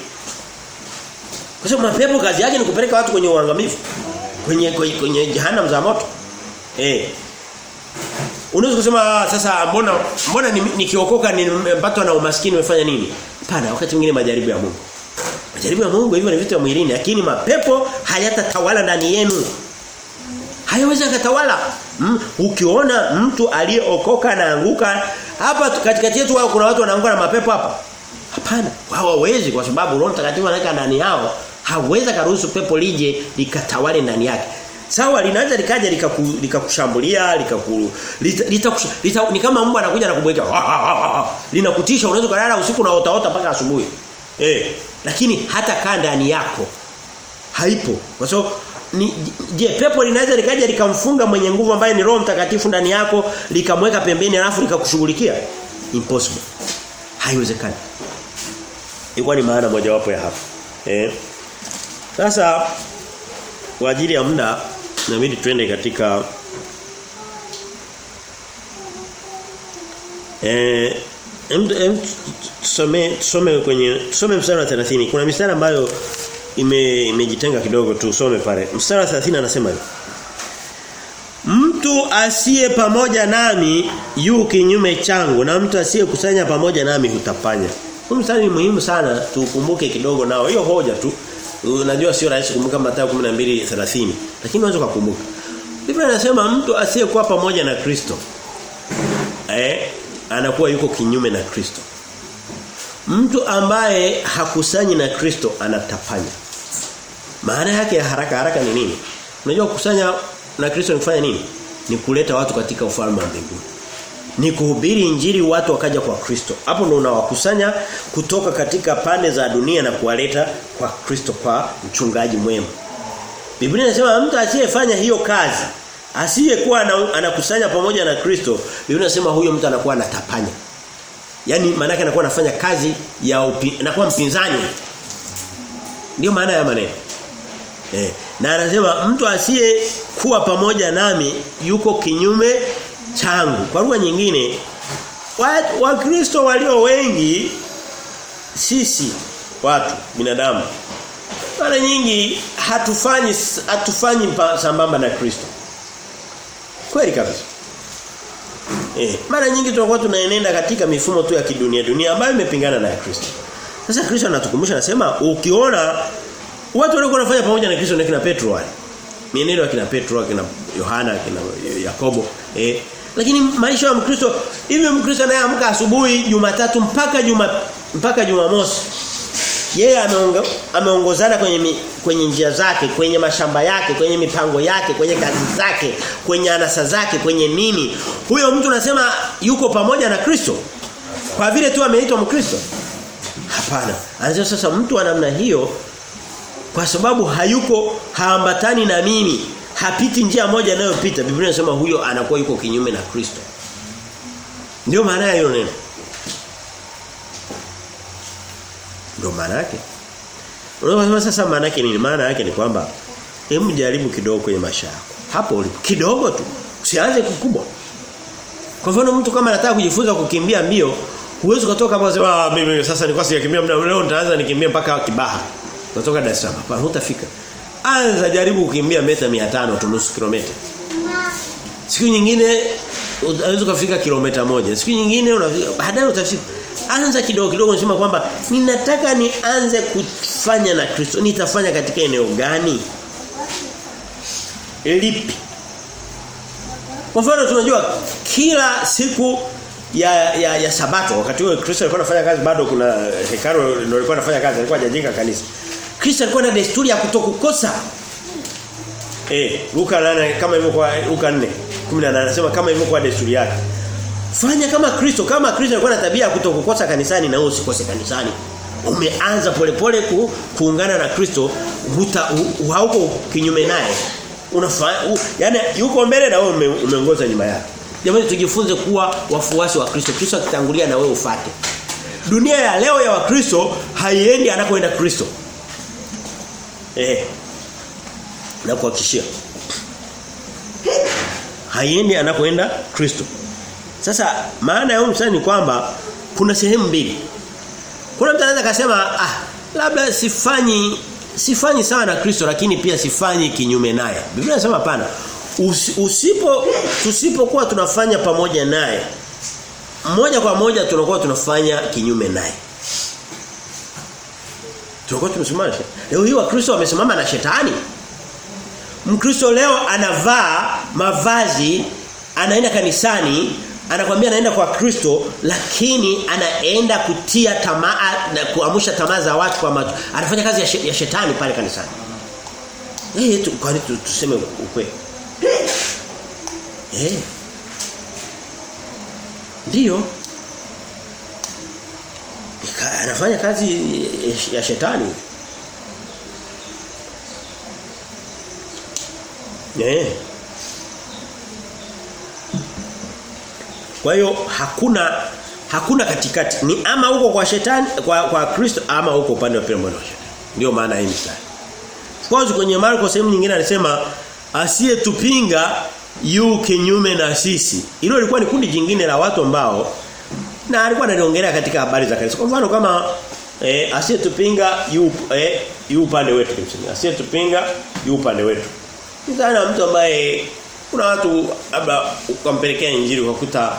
Kwa sababu mapepo kazi yake ni kupeleka watu kwenye uangamivu kwenye kwenye, kwenye jehanamu za moto. Eh Unaweza kusema sasa mbona mbona nikiokoka ni nimepatwa na umaskini umefanya nini? Hapana, wakati mwingine majaribu ya Mungu. Majaribu ya Mungu hivyo ni vitu vya mwilini lakini mapepo hayatatawala ndani yenu. Hayawezi akatawala. Mm, ukiona mtu aliyeokoka anaanguka hapa katikati yetu wao kuna watu wanaanguka na mapepo hapa. Hapana, wao hawezi kwa sababu Roho Mtakatifu anaweka ndani yao. Hawezi karuhusu pepo lije likatawale ndani yake. Sawa linaweza likaja likakushambulia lika likaku litakusha lita, lita, ni kama mbwa anakuja na kubweka. Linakutisha unaweza kulala usiku na utaota mpaka asubuhi. Eh, lakini hata kaa ndani yako haipo. Kwa sababu ni je pepo linaweza likaja likamfunga mwenye nguvu ambaye ni Roho Mtakatifu ndani yako likamweka pembeni alafu likakushughulikia? Impossible. Haiwezekani. Ilikuwa ni maana mojawapo ya hapo. Eh. Sasa kwa ajili ya muda inabidi twende katika eh tusome tusome kwenye tusome mstari wa 30 kuna mistari ambayo ime imejitenga kidogo tu pale mstari wa 30 anasema hivi Mtu asiye pamoja nami yu kinyume changu na mtu asiye kusanya pamoja nami hutapanya. Huu mstari ni muhimu sana tukumbuke kidogo nao. Hiyo hoja tu unajua sio rahisi kumbuka Mathayo 12:30 lakini unaweza kukumbuka. Biblia inasema mtu asiyekuwa pamoja na Kristo eh anakuwa yuko kinyume na Kristo. Mtu ambaye hakusanyi na Kristo anatapanya. Maana yake ya haraka haraka ni nini? Unajua kukusanya na Kristo ni kufanya nini? Ni kuleta watu katika ufalme wa mbinguni. Ni kuhubiri injili watu wakaja kwa Kristo. Hapo ndo unawakusanya kutoka katika pande za dunia na kuwaleta kwa Kristo kwa mchungaji mwema. Biblia inasema mtu asiyefanya hiyo kazi, asiyekuwa anakusanya pamoja na Kristo, Biblia inasema huyo mtu anakuwa anatapanya. Yaani maana yake anakuwa anafanya kazi ya upi, anakuwa mpinzani. Ndio maana ya maneno. Eh, na anasema mtu asiyekuwa pamoja nami yuko kinyume changu. Kwa lugha nyingine Wakristo wa walio wengi sisi watu binadamu mara nyingi hatufanyi hatufanyi sambamba na Kristo. Kweli kabisa. Eh, mara nyingi tunakuwa tunaenenda katika mifumo tu ya kidunia dunia ambayo imepingana na Kristo. Sasa Kristo anatukumbusha anasema ukiona watu walikuwa wanafanya pamoja na Kristo na kina Petro wale. Mienendo ya kina Petro, kina Yohana, kina Yakobo, eh lakini maisha ya Mkristo hivi Mkristo anayeamka asubuhi Jumatatu mpaka Juma mpaka Jumamosi yeye ameongozana kwenye kwenye njia zake, kwenye mashamba yake, kwenye mipango yake, kwenye kazi zake, kwenye anasa zake, kwenye nini? Huyo mtu nasema yuko pamoja na Kristo. Kwa vile tu ameitwa Mkristo? Hapana. Anasema sasa mtu wa namna hiyo kwa sababu hayuko haambatani na mimi hapiti njia moja anayopita Biblia inasema huyo anakuwa yuko kinyume na Kristo. Ndio maana ya hilo neno. Ndio maana yake. Unasema sasa maana yake nini? Maana yake ni kwamba hebu jaribu kidogo kwenye maisha yako. Hapo ulipo kidogo tu. Usianze kukubwa. Kwa mfano mtu kama anataka kujifunza kukimbia mbio, huwezi kutoka hapo sema ah mimi sasa nilikuwa sijakimbia muda leo nitaanza nikimbie mpaka Kibaha. Kutoka Dar es Salaam. Hutafika. Anza jaribu kukimbia mita 500 tu nusu kilomita. Siku nyingine unaweza kufika kilomita moja. Siku nyingine unafika baadaye utafika. Anza kidogo kidogo unasema kwamba ninataka nianze kufanya na Kristo. Nitafanya katika eneo gani? Lipi? Kwa mfano tunajua kila siku ya ya, ya sabato wakati huo Kristo alikuwa anafanya kazi bado kuna hekalu ndio alikuwa anafanya kazi alikuwa hajajenga kanisa. Kristo alikuwa na desturi ya kutokukosa. Eh, Luka 8 kama hivyo kwa Luka 4:18 anasema kama hivyo kwa desturi yake. Fanya kama Kristo, kama Kristo alikuwa na tabia ya kutokukosa kanisani na wewe usikose kanisani. Umeanza polepole ku, kuungana na Kristo, huta hauko kinyume naye. Unafanya yani yuko mbele na wewe umeongoza nyuma yake. Jamani tujifunze kuwa wafuasi wa Kristo. Kristo akitangulia na wewe ufate. Dunia ya leo ya Wakristo haiendi anakoenda Kristo. Eh. Na kuhakishia. Haiendi anapoenda Kristo. Sasa maana ya huyu ni kwamba kuna sehemu mbili. Kuna mtu anaweza kusema ah labda sifanyi sifanyi sawa na Kristo lakini pia sifanyi kinyume naye. Biblia inasema hapana. Usipo tusipokuwa tunafanya pamoja naye moja kwa moja tunakuwa tunafanya kinyume naye. Tunakuwa tumesimama. Leo hii Wakristo wamesimama na shetani. Mkristo leo anavaa mavazi anaenda kanisani anakwambia anaenda kwa Kristo lakini anaenda kutia tamaa na kuamsha tamaa za watu kwa macho. Anafanya kazi ya, shetani pale kanisani. Eh tu kwani tuseme ukweli. Eh. Ndio. Anafanya kazi ya shetani. Eh. Kwa hiyo hakuna hakuna katikati. Ni ama huko kwa shetani kwa kwa Kristo ama huko upande wa pili mbona shetani. Ndio maana hii mstari. Kwa kwenye Marko sehemu nyingine anasema asiyetupinga yu kinyume na sisi. Hilo lilikuwa ni kundi jingine la watu ambao na alikuwa analiongelea katika habari za kanisa. Kwa mfano kama eh, asiyetupinga yu eh, yu upande wetu kimsingi. Asiyetupinga yu upande wetu. Nidhani mtu ambaye kuna watu labda ukampelekea injili ukakuta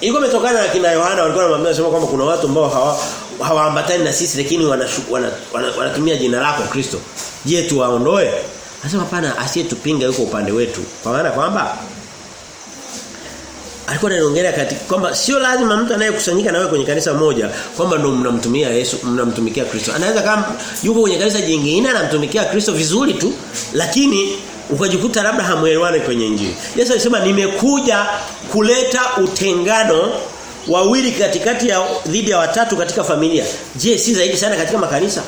ilikuwa imetokana na kina Yohana walikuwa wanamwambia sema kwamba kuna watu ambao hawa hawaambatani na sisi lakini wanatumia wana, wana, wana jina lako Kristo. Je, tuwaondoe? Anasema hapana asiyetupinga yuko upande wetu. Kwa maana kwamba alikuwa anaongelea katika kwamba sio lazima mtu anayekusanyika na wewe kwenye kanisa moja kwamba ndo mnamtumia Yesu mnamtumikia Kristo. Anaweza kama yuko kwenye kanisa jingine anamtumikia Kristo vizuri tu lakini ukajikuta labda hamuelewani kwenye injili. Yesu alisema nimekuja kuleta utengano wawili katikati ya dhidi ya watatu katika familia. Je, si zaidi sana katika makanisa?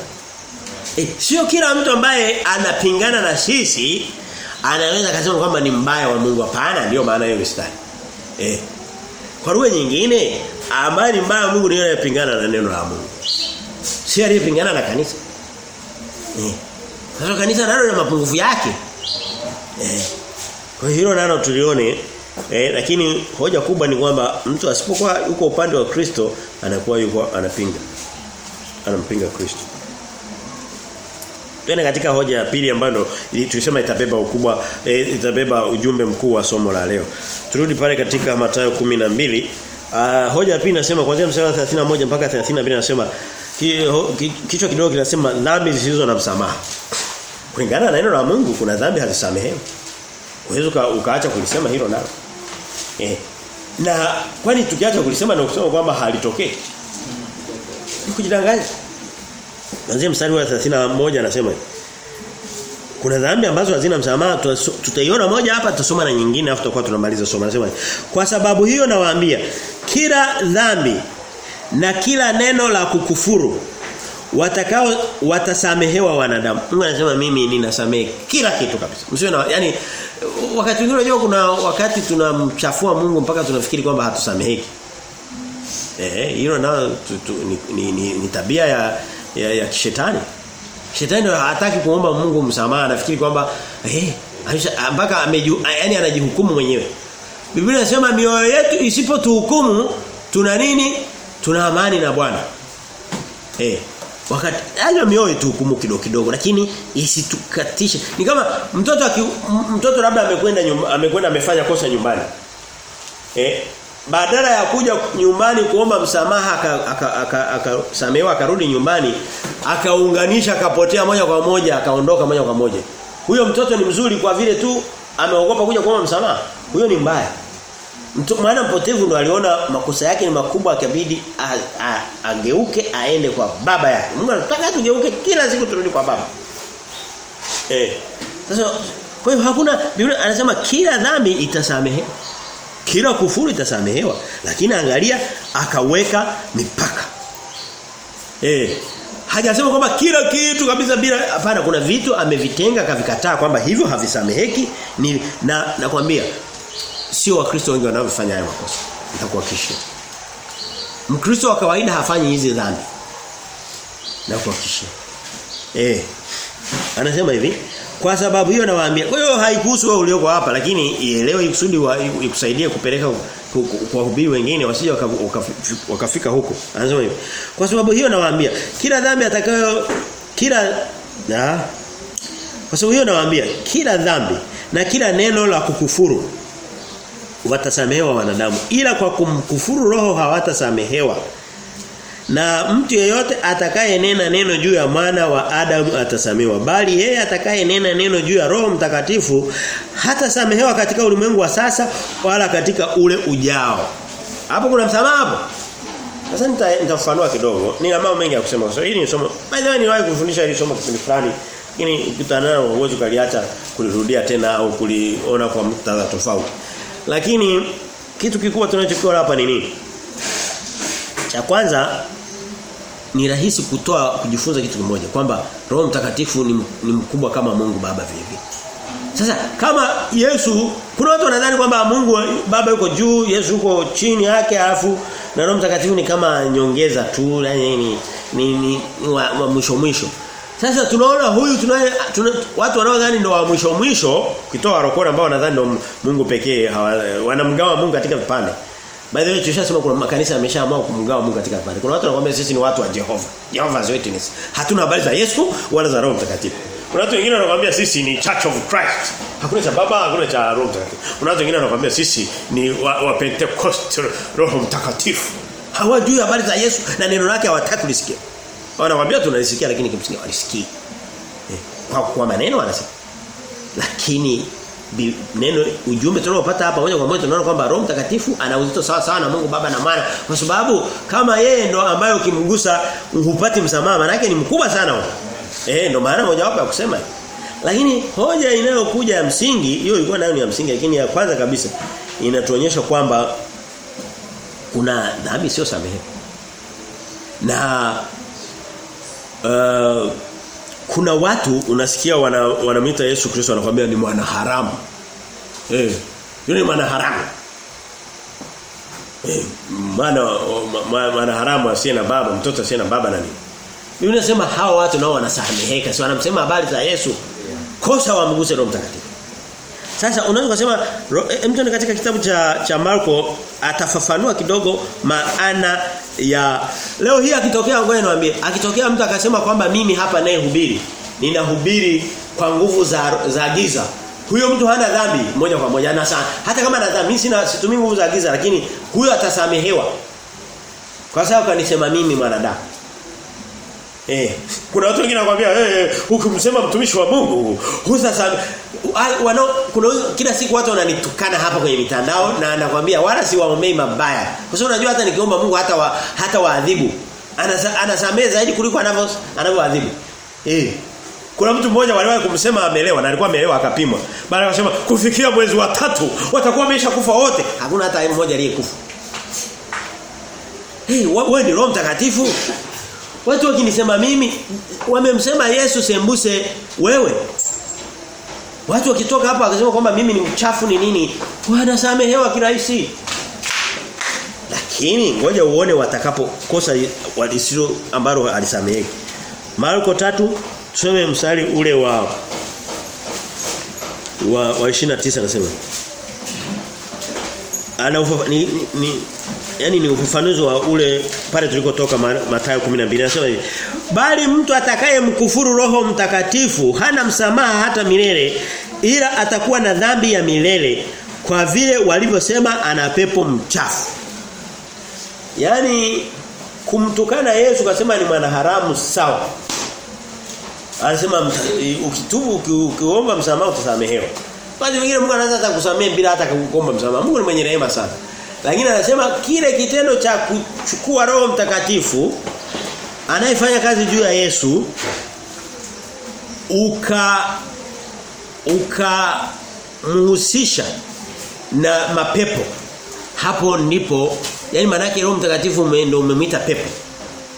Eh, sio kila mtu ambaye anapingana na sisi anaweza kusema kwamba ni mbaya wa Mungu hapana ndio maana hiyo mistari. Eh. Kwa lugha nyingine amani mbaya Mungu ni yule anayepingana na neno la Mungu. Si aliyepingana na kanisa. Eh. Sasa kanisa nalo lina mapungufu yake. Eh. Kwa hilo nalo tulione eh, lakini hoja kubwa ni kwamba mtu asipokuwa yuko upande wa Kristo anakuwa yuko anapinga. Anampinga Kristo. Tena katika hoja ya pili ambayo tulisema itabeba ukubwa e, itabeba ujumbe mkuu wa somo la leo. Turudi pale katika Mathayo 12. Uh, hoja ya pili nasema kuanzia mstari wa 31 mpaka 32 nasema kichwa ki, ki, kidogo kinasema dhambi zisizo na msamaha. Kulingana na neno la Mungu kuna dhambi hazisamehewi. Unaweza ukaacha kulisema hilo nalo. Eh. Na kwani tukiacha kulisema na kusema kwamba halitokei? Ni kujidanganya. Kuanzia mstari wa 31 anasema kuna dhambi ambazo hazina msamaha tutaiona moja hapa tutasoma na nyingine afu tutakuwa tunamaliza somo anasema kwa sababu hiyo nawaambia kila dhambi na kila neno la kukufuru watakao watasamehewa wanadamu. Mungu anasema mimi ninasamehe kila kitu kabisa. Msiwe na yani wakati mwingine unajua kuna wakati tunamchafua Mungu mpaka tunafikiri kwamba hatusameheki. Eh hilo nao ni, ni, ni, ni tabia ya ya, ya kishetani. Shetani hataki kuomba Mungu msamaha, anafikiri kwamba eh mpaka yani anajihukumu mwenyewe. Biblia inasema mioyo yetu isipotuhukumu tuna nini? Tuna amani na Bwana. Eh wakati hayo mioyo tuhukumu kidogo kidogo lakini isitukatishe ni kama mtoto aki, mtoto labda amekwenda amekwenda amefanya kosa nyumbani eh badala ya kuja nyumbani kuomba msamaha akasamehewa aka, aka, akarudi nyumbani akaunganisha akapotea moja kwa moja akaondoka moja kwa moja huyo mtoto ni mzuri kwa vile tu ameogopa kuja kuomba msamaha huyo ni mbaya maana mpotevu ndo aliona makosa yake ni makubwa akabidi angeuke aende kwa baba yake. Mungu anataka tugeuke kila siku turudi kwa baba. Eh. Sasa kwa hiyo hakuna Biblia anasema kila dhambi itasamehewa. Kila kufuru itasamehewa, lakini angalia akaweka mipaka. Eh. Hajasema kwamba kila kitu kabisa bila hapana kuna vitu amevitenga akavikataa kwamba hivyo havisameheki ni na nakwambia sio wakristo wengi wanavyofanya hayo makosa nitakuhakikishia mkristo wa kawaida hafanyi hizi dhambi nakuhakikishia eh anasema hivi kwa sababu hiyo nawaambia. Kwa hiyo haikuhusu wewe ulioko hapa lakini ielewe ikusudi ikusaidie kupeleka kwa hubiri wengine wasije wakafika huko. Anasema hivyo. kwa sababu hiyo nawaambia kila dhambi atakayo kila na kwa sababu hiyo nawaambia kila dhambi na kila neno la kukufuru watasamehewa wanadamu. Ila kwa kumkufuru roho hawatasamehewa na mtu yeyote atakayenena neno juu ya mwana wa Adamu atasamehewa. Bali yeye atakayenena neno juu ya roho mtakatifu hatasamehewa katika ulimwengu wa sasa wala katika ule ujao. Hapo kuna msamaha hapo? Sasa nitafafanua kidogo. Nina mambo mengi ya kusema. So hili ni somo. By the way niliwahi kufundisha hili somo kipindi fulani. Lakini ukutana nalo uwezo kaliacha kulirudia tena au kuliona kwa mtazamo tofauti. Lakini kitu kikubwa tunachokiona hapa ni nini? Cha kwanza ni rahisi kutoa kujifunza kitu kimoja kwamba Roho Mtakatifu ni, ni mkubwa kama Mungu Baba vile vile. Sasa kama Yesu kuna watu wanadhani kwamba Mungu Baba yuko juu, Yesu yuko chini yake alafu na Roho Mtakatifu ni kama nyongeza tu yani ni ni, ni wa, wa mwisho mwisho. Sasa tunaona huyu tunaye tuna, watu wanaodhani ndio wa mwisho mwisho ukitoa warokora ambao wanadhani ndio Mungu pekee wanamgawa Mungu katika vipande. By the way tulishasema kuna makanisa yameshaamua kumgawa Mungu katika habari. Kuna watu wanakuambia sisi ni watu wa Jehova. Jehovah's Witness. Hatuna habari za Yesu wala za Roho Mtakatifu. Kuna watu wengine wanakuambia sisi ni Church of Christ. Hakuna cha Baba, hakuna cha Roho Mtakatifu. Kuna watu wengine wanakuambia sisi ni wa, wa Pentecost Roho Mtakatifu. Hawajui habari za Yesu na neno lake hawataka lisikie. Wanakuambia tunalisikia lakini kimsingi walisikii. Eh, kwa kwa maneno wanasema. Lakini neno ujumbe tunaopata hapa moja kwa moja tunaona kwamba Roho Mtakatifu ana uzito sawa sawa na Mungu Baba na Mwana kwa sababu kama yeye ndo ambaye ukimgusa hupati msamaha maana yake ni mkubwa sana huyo. Eh ndo maana moja wapo ya kusema. Lakini hoja inayokuja ya msingi hiyo ilikuwa nayo ni ya msingi lakini ya kwanza kabisa inatuonyesha kwamba kuna dhambi sio samehe. Na uh, kuna watu unasikia wana Yesu Kristo anakuambia ni mwana haramu. Eh, yule ni mwana haramu. Eh, mwana mwana haramu asiye na baba, mtoto asiye na baba na nini? Biblia inasema hao watu nao wanasameheka. Si wanamsema habari za Yesu. Kosa wamguse Roho Mtakatifu. Sasa unaweza kusema mtu katika kitabu cha cha Marko atafafanua kidogo maana ya leo hii akitokea ngoja niwaambie akitokea mtu akasema kwamba mimi hapa naye hubiri ninahubiri kwa nguvu za za giza huyo mtu hana dhambi moja kwa moja. Na sana hata kama ana dhambi sina situmii nguvu za giza lakini huyo atasamehewa. Kwa sababu kanisema mimi mwanadamu Eh, kuna watu wengine wanakuambia eh ukimsema mtumishi wa Mungu husasa wanao kuna kila siku watu wananitukana hapa kwenye mitandao na anakuambia wala si waombei mabaya. Kwa sababu unajua hata nikiomba Mungu hata wa, hata waadhibu. Anasa, anasamehe zaidi kuliko anavyo anavyoadhibu. Eh. Kuna mtu mmoja waliwahi kumsema amelewa na alikuwa amelewa akapimwa. Baada akasema kufikia mwezi wa tatu watakuwa wamesha kufa wote. Hakuna hata mmoja aliyekufa. Eh, hey, wewe ni Roho Mtakatifu. Watu wakinisema mimi wamemsema Yesu sembuse wewe. Watu wakitoka hapa wakasema kwamba mimi ni mchafu ni nini? Wanasamehewa kirahisi. Lakini ngoja uone watakapokosa walisilo ambalo alisamehe. Marko tatu tusome mstari ule wa wa, wa 29 anasema. Ana ni, ni, ni yani ni ufafanuzi wa ule pale tulikotoka Mathayo 12 anasema hivi bali mtu atakaye mkufuru roho mtakatifu hana msamaha hata milele ila atakuwa na dhambi ya milele kwa vile walivyosema ana pepo mchafu yani kumtukana Yesu kasema ni mwanaharamu sawa anasema ukitubu ukiomba msamaha utasamehewa basi vingine Mungu anaweza hata kusamehe bila hata kukuomba msamaha. Mungu ni mwenye rehema sana. Lakini anasema kile kitendo cha kuchukua Roho Mtakatifu anayefanya kazi juu ya Yesu uka uka muhusisha na mapepo hapo ndipo yani maana yake Roho Mtakatifu ndio umemwita pepo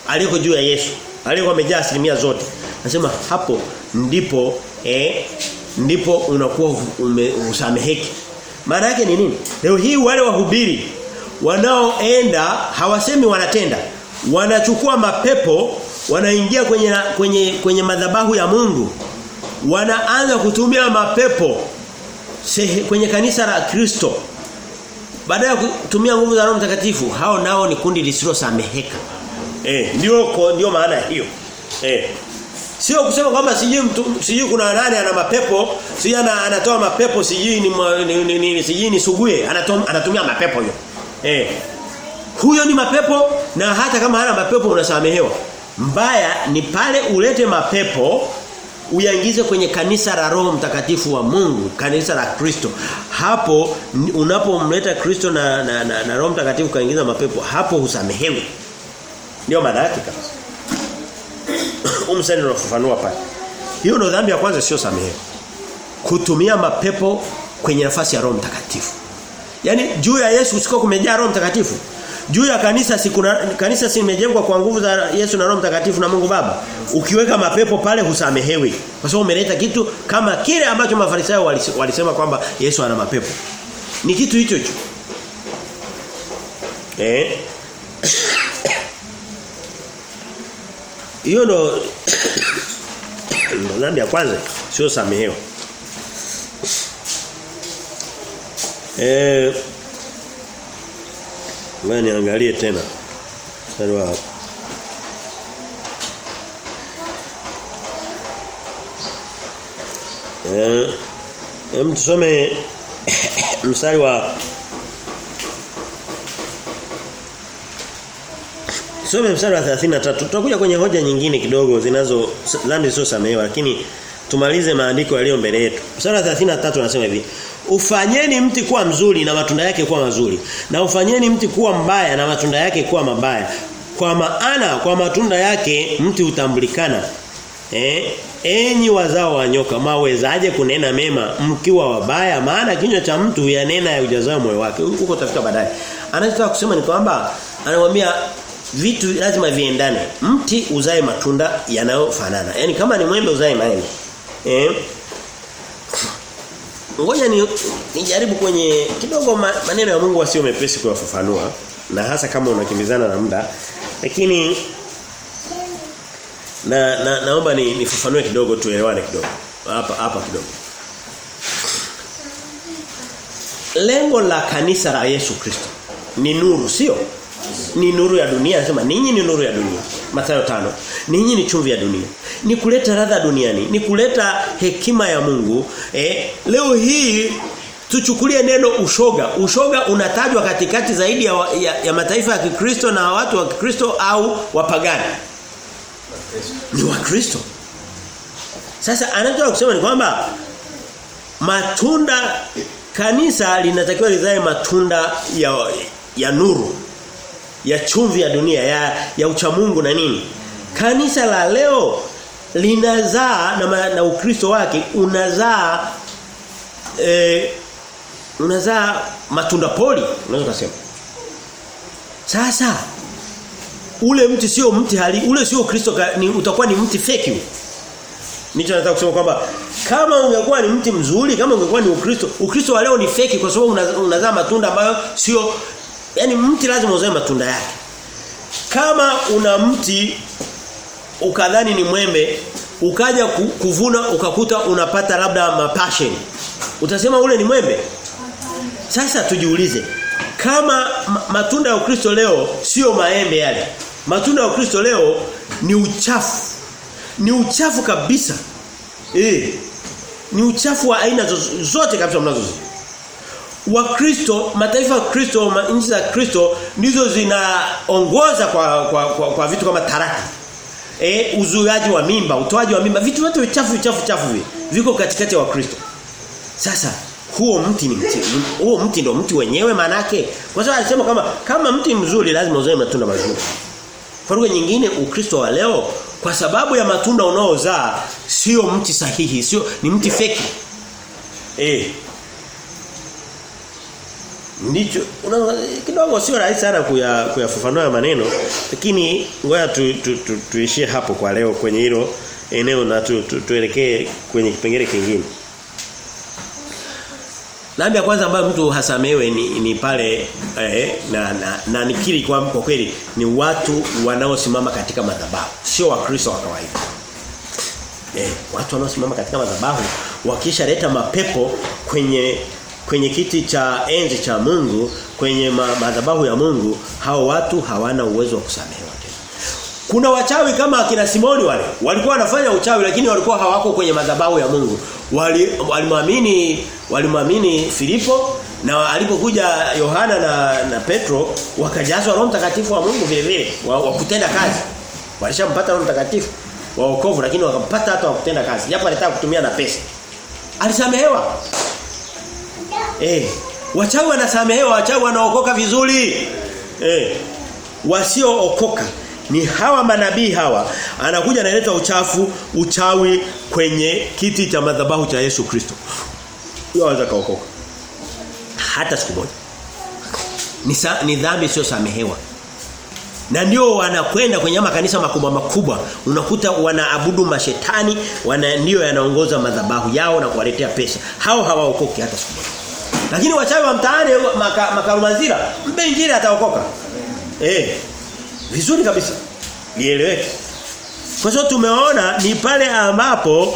aliyeko juu ya Yesu aliyeko amejaa asilimia zote anasema hapo ndipo eh ndipo unakuwa usameheki. Maana yake ni nini? Leo hii wale wahubiri wanaoenda hawasemi wanatenda. Wanachukua mapepo, wanaingia kwenye kwenye kwenye madhabahu ya Mungu. Wanaanza kutumia mapepo sehe, kwenye kanisa la Kristo. Baada ya kutumia nguvu za Roho Mtakatifu, hao nao ni kundi lisilosameheka. Eh, ndio ndio maana hiyo. Eh, Sio kusema kwamba sijui mtu sijui kuna nani ana mapepo, sijui ana, anatoa mapepo sijui ni, ni, ni, ni sijui ni sugue, anatumia mapepo hiyo. Eh. Huyo ni mapepo na hata kama hana mapepo unasamehewa. Mbaya ni pale ulete mapepo uyaingize kwenye kanisa la Roho Mtakatifu wa Mungu, kanisa la Kristo. Hapo unapomleta Kristo na, na, na, na Roho Mtakatifu kaingiza mapepo, hapo husamehewi. Ndio maana yake kabisa <coughs> umsani unafafanua pale. Hiyo ndio dhambi ya kwanza sio samehewa. Kutumia mapepo kwenye nafasi ya Roho Mtakatifu. Yaani juu ya Yesu siko kumejaa Roho Mtakatifu. Juu ya kanisa si kuna kanisa si limejengwa kwa nguvu za Yesu na Roho Mtakatifu na Mungu Baba. Ukiweka mapepo pale husamehewi. Kwa sababu umeleta kitu kama kile ambacho Mafarisayo walisema kwamba Yesu ana mapepo. Ni kitu hicho hicho. Eh? Hiyo ndo <coughs> ndo ya kwanza sio samehewa. Eh niangalie tena. Sarwa hapa. Eh hem tusome <coughs> mstari wa Tusome mstari wa 33. Tutakuja kwenye hoja nyingine kidogo zinazo dhambi sio samehewa lakini tumalize maandiko yaliyo mbele yetu. Mstari wa 33 anasema hivi: Ufanyeni mti kuwa mzuri na matunda yake kuwa mazuri na ufanyeni mti kuwa mbaya na matunda yake kuwa mabaya. Kwa maana kwa matunda yake mti utambulikana. Eh? Enyi wazao wa nyoka mawezaje kunena mema mkiwa wabaya maana kinywa cha mtu yanena ya ujazao moyo wake. Huko tafika baadaye. Anataka kusema ni kwamba anamwambia vitu lazima viendane. Mti uzae matunda yanayofanana. Yaani kama ni mwembe uzae maembe. Eh? Ngoja ni nijaribu kwenye kidogo maneno ya Mungu wasio mepesi kuyafafanua na hasa kama unakimbizana na muda. Lakini na, na naomba ni nifafanue kidogo tuelewane kidogo. Hapa hapa kidogo. Lengo la kanisa la Yesu Kristo ni nuru, sio? Ni nuru ya dunia, anasema ninyi ni nuru ya dunia. Mathayo tano Ninyi ni chumvi ya dunia. Ni kuleta radha duniani, ni kuleta hekima ya Mungu. Eh, leo hii tuchukulie neno ushoga. Ushoga unatajwa katikati zaidi ya, ya, ya mataifa ya Kikristo na watu wa Kikristo au wapagani. Ni wa Kristo. Sasa anataka kusema ni kwamba matunda kanisa linatakiwa lizae matunda ya ya nuru ya chumvi ya dunia ya ya uchamungu na nini kanisa la leo linazaa na, na ukristo wake unazaa eh, unazaa matunda poli unaweza kusema sasa ule mti sio mti hali ule sio Kristo ni, utakuwa ni mti fake Nicho nataka kusema kwamba kama ungekuwa ni mti mzuri, kama ungekuwa ni Ukristo, Ukristo wa leo ni feki kwa sababu unazaa matunda ambayo sio yani mti lazima uzae matunda yake. Kama una mti ukadhani ni mwembe, ukaja kuvuna ukakuta unapata labda mapassion. Utasema ule ni mwembe? Sasa tujiulize. kama matunda ya Ukristo leo sio maembe yale. Matunda ya Ukristo leo ni uchafu. Ni uchafu kabisa. Eh. Ni uchafu wa aina zote kabisa mnazozi. Wakristo, mataifa ya Kristo, nchi za Kristo ndizo zinaongoza kwa, kwa kwa kwa vitu kama taraka. Eh, uzuiaji wa mimba, utoaji wa mimba, vitu vyote vichafu vichafu chafu vi, viko katikati ya Wakristo. Sasa huo mti ni mti huo mti ndio mti wenyewe manake kwa sababu alisema kama kama mti mzuri lazima uzae matunda mazuri. Kwa lugha nyingine ukristo wa leo kwa sababu ya matunda unaozaa sio mti sahihi sio ni mti feki. Eh ndicho kidogo sio rahisi sana kuya kuyafafanua maneno lakini ngoja tu, tu, tu, tuishie hapo kwa leo kwenye hilo eneo na tu, tu, tuelekee kwenye kipengele kingine Dhambi ya kwanza ambayo mtu hasamewe ni, ni pale eh, na, na, na nikiri kwa, kwa kweli ni watu wanaosimama katika madhabahu sio wakristo wa kawaida. Eh, watu wanaosimama katika madhabahu wakisha leta mapepo kwenye kwenye kiti cha enzi cha Mungu kwenye madhabahu ya Mungu hao watu hawana uwezo wa kusamehewa tena. Kuna wachawi kama akina Simoni wale walikuwa wanafanya uchawi lakini walikuwa hawako kwenye madhabahu ya Mungu. Walimwamini walimwamini Filipo na alipokuja Yohana na na Petro wakajazwa Roho Mtakatifu wa Mungu vile vile wa, kutenda kazi. Walishampata Roho Mtakatifu wa wokovu lakini wakampata hata wa kutenda kazi. Japo alitaka kutumia na pesa. Alisamehewa. Eh, wachawi wanasamehewa, wachawi wanaokoka vizuri. Eh, wasiookoka ni hawa manabii hawa. Anakuja analeta uchafu uchawi kwenye kiti cha madhabahu cha Yesu Kristo. Yaweza kaokoka hata siku moja. Ni, sa, ni dhambi sio samehewa na ndio wanakwenda kwenye makanisa makubwa makubwa. Unakuta wanaabudu mashetani wana ndio yanaongoza madhabahu yao na kuwaletea pesa. Hao hawaokoki hata siku moja lakini wachawi wa mtaani maka, makarumazira mpe injili ataokoka eh vizuri kabisa Nieleweke. kwa sababu tumeona ni pale ambapo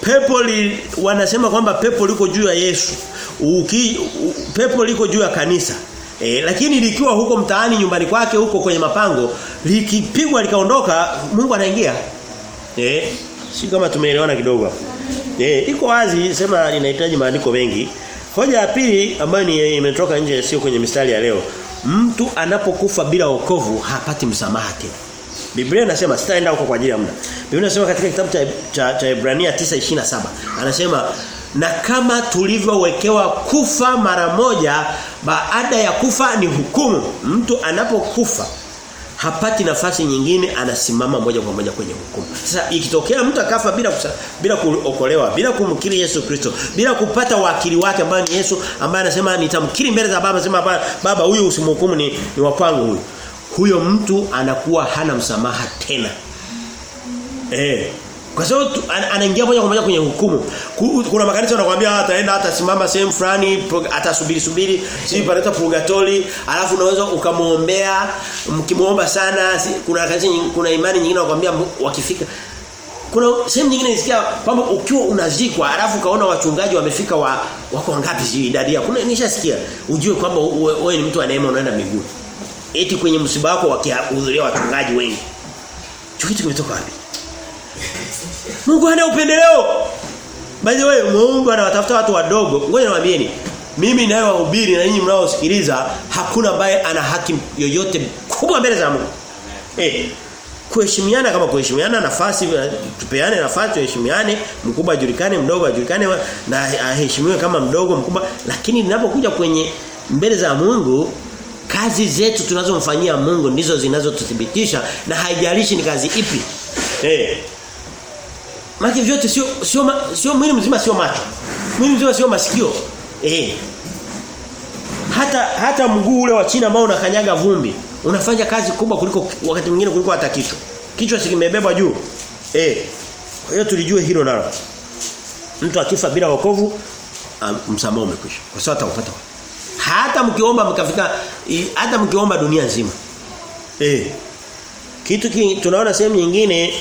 pepo li, wanasema kwamba pepo liko juu ya Yesu Uki, u, pepo liko juu ya kanisa E, lakini likiwa huko mtaani nyumbani kwake huko kwenye mapango likipigwa likaondoka Mungu anaingia. Eh, si kama tumeelewana kidogo hapo. Eh, iko wazi sema inahitaji maandiko mengi. Hoja ya pili ambayo ni imetoka nje sio kwenye mistari ya leo. Mtu anapokufa bila wokovu hapati msamaha tena. Biblia inasema sitaenda huko kwa ajili ya muda. Biblia inasema katika kitabu cha cha, cha Ibrania 9:27 anasema na kama tulivyowekewa kufa mara moja baada ya kufa ni hukumu mtu anapokufa hapati nafasi nyingine anasimama moja kwa moja kwenye hukumu. Sasa ikitokea mtu akafa bila kusa, bila kuokolewa bila kumkiri Yesu Kristo bila kupata wakili wake ambaye ni Yesu ambaye anasema nitamkiri mbele za baba sema baba, baba huyu usimhukumu ni, ni wa kwangu huyu. Huyo mtu anakuwa hana msamaha tena. Eh kwa sababu anaingia moja kwa moja kwenye hukumu. Kuna makanisa wanakuambia ataenda hata simama sehemu fulani atasubiri subiri, sisi panata purgatory, alafu unaweza ukamuombea, mkimuomba sana, kuna kanisa kuna imani nyingine wanakuambia wakifika kuna sehemu nyingine nisikia kwamba ukiwa unazikwa alafu kaona wachungaji wamefika wa wako ngapi si idadi ya kuna nishasikia ujue kwamba wewe ni mtu anayema unaenda mbinguni. Eti kwenye msiba wako wakihudhuria wachungaji wengi. Chukitu kimetoka wapi? Mungu hana upendeleo. By the way, Mungu anawatafuta watu wadogo. Ngoja niwaambieni. Mimi naye wahubiri na nyinyi mnaosikiliza hakuna ambaye ana haki yoyote kubwa mbele za Mungu. Eh. Kuheshimiana kama kuheshimiana nafasi tupeane nafasi tuheshimiane mkubwa ajulikane mdogo ajulikane na aheshimiwe kama mdogo mkubwa lakini ninapokuja kwenye mbele za Mungu kazi zetu tunazomfanyia Mungu ndizo zinazotuthibitisha na haijalishi ni kazi ipi. Eh. Maki vyote sio sio sio mwili mzima sio macho. Mwili mzima sio masikio. Eh. Hata hata mguu ule wa chini ambao unakanyaga vumbi, unafanya kazi kubwa kuliko wakati mwingine kuliko hata kichwa. Kichwa sikimebeba juu. Eh. Kwa hiyo tulijue hilo nalo. Mtu akifa bila wokovu msamaha umekwisha. Kwa sababu atakupata. Hata mkiomba mkafika hata mkiomba dunia nzima. Eh. Kitu ki, tunaona sehemu nyingine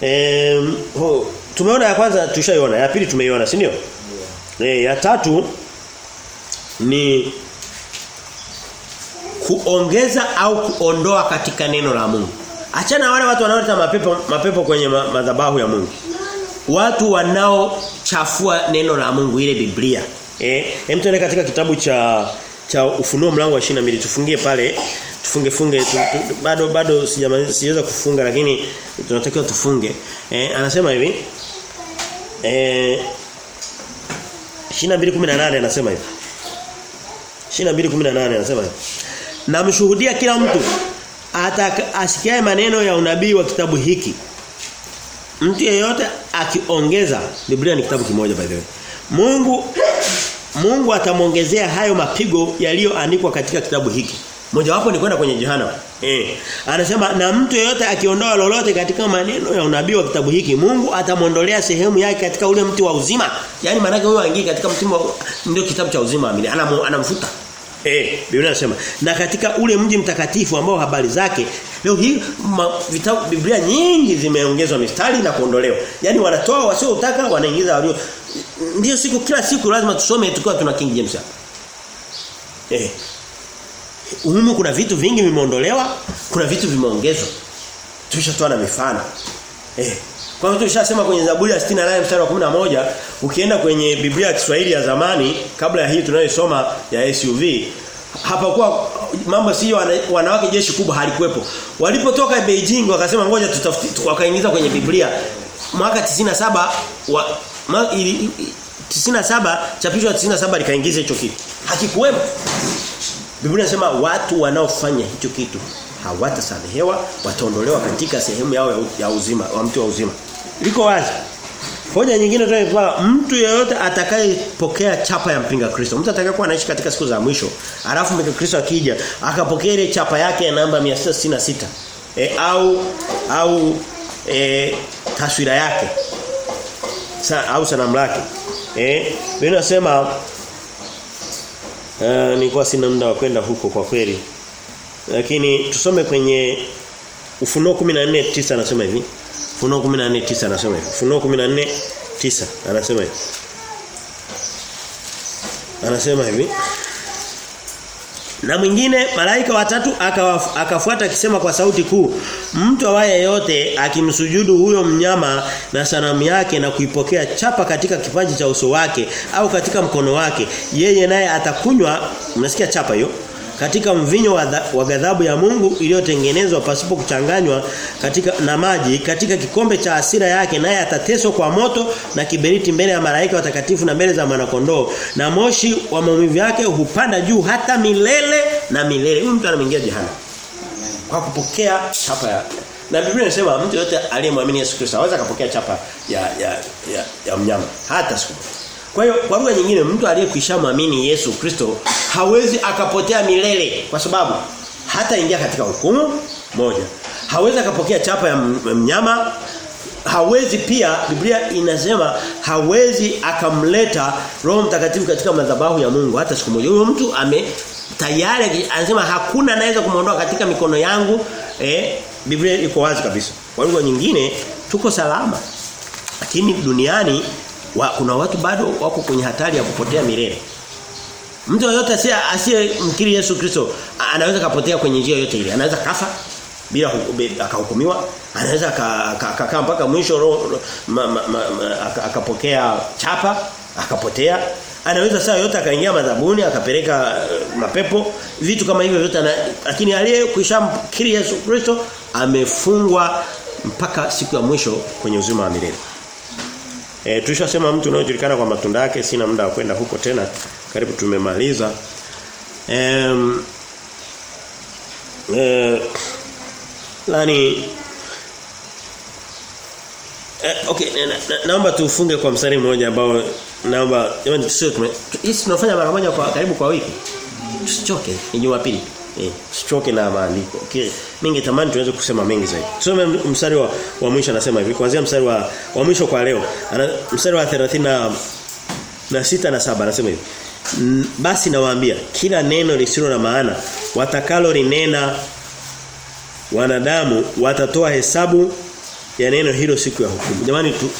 Eh ho, tumeona ya kwanza tushaiona, ya pili tumeiona, si ndio? Yeah. Eh ya tatu ni kuongeza au kuondoa katika neno la Mungu. Achana wale watu wanaoleta mapepo mapepo kwenye ma, madhabahu ya Mungu. Watu wanaochafua neno la Mungu ile Biblia. Eh, hem tuende katika kitabu cha cha Ufunuo mlango wa 22 tufungie pale tufunge funge tu, tu, bado bado sijaweza kufunga lakini tunatakiwa tufunge. Eh, anasema hivi. Eh 22:18 anasema hivi. 22:18 anasema hivi. Namshuhudia kila mtu asikiaye maneno ya unabii wa kitabu hiki. Mtu yeyote akiongeza Biblia ni kitabu kimoja by the way. Mungu Mungu atamwongezea hayo mapigo yaliyoandikwa katika kitabu hiki. Mojawapo ni kwenda kwenye jehanamu. Eh. Anasema na mtu yeyote akiondoa lolote katika maneno ya unabii wa kitabu hiki, Mungu atamwondolea sehemu yake katika ule mti wa uzima. Yaani maana huyo aingie katika mti wa ndio kitabu cha uzima amini. Anamfuta. Eh, Biblia inasema na katika ule mji mtakatifu ambao habari zake leo hii ma, vitabu Biblia nyingi zimeongezwa mistari na kuondolewa. Yaani wanatoa wasiotaka wanaingiza walio ndio siku kila siku lazima tusome tukiwa tuna King James hapa. Eh. Humu kuna vitu vingi vimeondolewa, kuna vitu vimeongezwa. Tulishatoa na mifano. Eh. Kwa hiyo tulishasema kwenye Zaburi ya 68 mstari wa 11, ukienda kwenye Biblia ya Kiswahili ya zamani kabla ya hii tunayosoma ya SUV, hapakuwa mambo sio wanawake jeshi kubwa halikuwepo. Walipotoka Beijing wakasema ngoja tutafuti wakaingiza kwenye Biblia mwaka 97 wa ma, ili, 97 chapisho la 97 likaingiza hicho kitu. Hakikuwepo. Biblia inasema watu wanaofanya hicho kitu hawatasamehewa, wataondolewa katika sehemu yao ya, uzima, wa mtu wa uzima. Liko wazi. Hoja nyingine tunayopewa mtu yeyote atakayepokea chapa ya mpinga Kristo, mtu atakayekuwa anaishi katika siku za mwisho, alafu mpinga Kristo akija, akapokea ile chapa yake ya namba 666 e, au au e, taswira yake Sa, au sanamu lake. Eh, Biblia inasema uh, nilikuwa sina muda wa kwenda huko kwa kweli. Lakini tusome kwenye Ufunuo 14:9 anasema hivi. Ufunuo 14:9 anasema hivi. Ufunuo 14:9 anasema hivi. Anasema hivi. Na mwingine malaika watatu akafuata akisema kwa sauti kuu mtu awaye yote akimsujudu huyo mnyama na sanamu yake na kuipokea chapa katika kipaji cha uso wake au katika mkono wake yeye naye atakunywa. Unasikia chapa hiyo katika mvinyo wa, wa ghadhabu ya Mungu iliyotengenezwa pasipo kuchanganywa katika na maji katika kikombe cha asira yake naye atateswa kwa moto na kiberiti mbele ya malaika watakatifu na mbele za mwanakondoo. Na moshi wa maumivu yake hupanda juu hata milele na milele. Huyu mtu anaingia jehanamu kwa kupokea chapa ya na Biblia inasema mtu yote aliyemwamini Yesu Kristo aweza kupokea chapa ya ya ya, ya mnyama hata siku kwa hiyo kwa lugha nyingine mtu aliyekwishamwamini Yesu Kristo hawezi akapotea milele kwa sababu hata ingia katika hukumu moja. Hawezi akapokea chapa ya mnyama hawezi pia Biblia inasema hawezi akamleta Roho Mtakatifu katika madhabahu ya Mungu hata siku moja. Huyo mtu ame tayari anasema hakuna anaweza kumuondoa katika mikono yangu eh Biblia iko wazi kabisa. Kwa lugha nyingine tuko salama. Lakini duniani wa, kuna watu bado wako kwenye hatari ya kupotea milele. Mtu yote asiye mkiri Yesu Kristo anaweza kapotea kwenye njia yote ile. Anaweza kafa bila akahukumiwa, anaweza akakaa mpaka mwisho akapokea chapa, akapotea. Anaweza saa yote akaingia madhabuni akapeleka uh, mapepo, vitu kama hivyo vyote lakini aliye aliyekwishamkiri Yesu Kristo amefungwa mpaka siku ya mwisho kwenye uzima wa milele. E, tulishasema mtu unaojulikana kwa matunda yake sina muda wa kwenda huko tena. Karibu tumemaliza. Ehm e, lani e, okay na, na, naomba tufunge kwa mstari mmoja ambao naomba jamani tusio Hii tunafanya mara moja kwa karibu kwa wiki. Tusichoke ni Jumapili. Eh, sichoke na maandiko. Okay. Ningetamani tuweze kusema mengi zaidi. Tusome mstari wa, wa mwisho anasema hivi. Kuanzia mstari wa, wa mwisho kwa leo. Ana, mstari wa 30 na, na sita na saba anasema hivi. Basi nawaambia kila neno lisilo na maana watakalo linena wanadamu watatoa hesabu ya neno hilo siku ya hukumu. Jamani tu,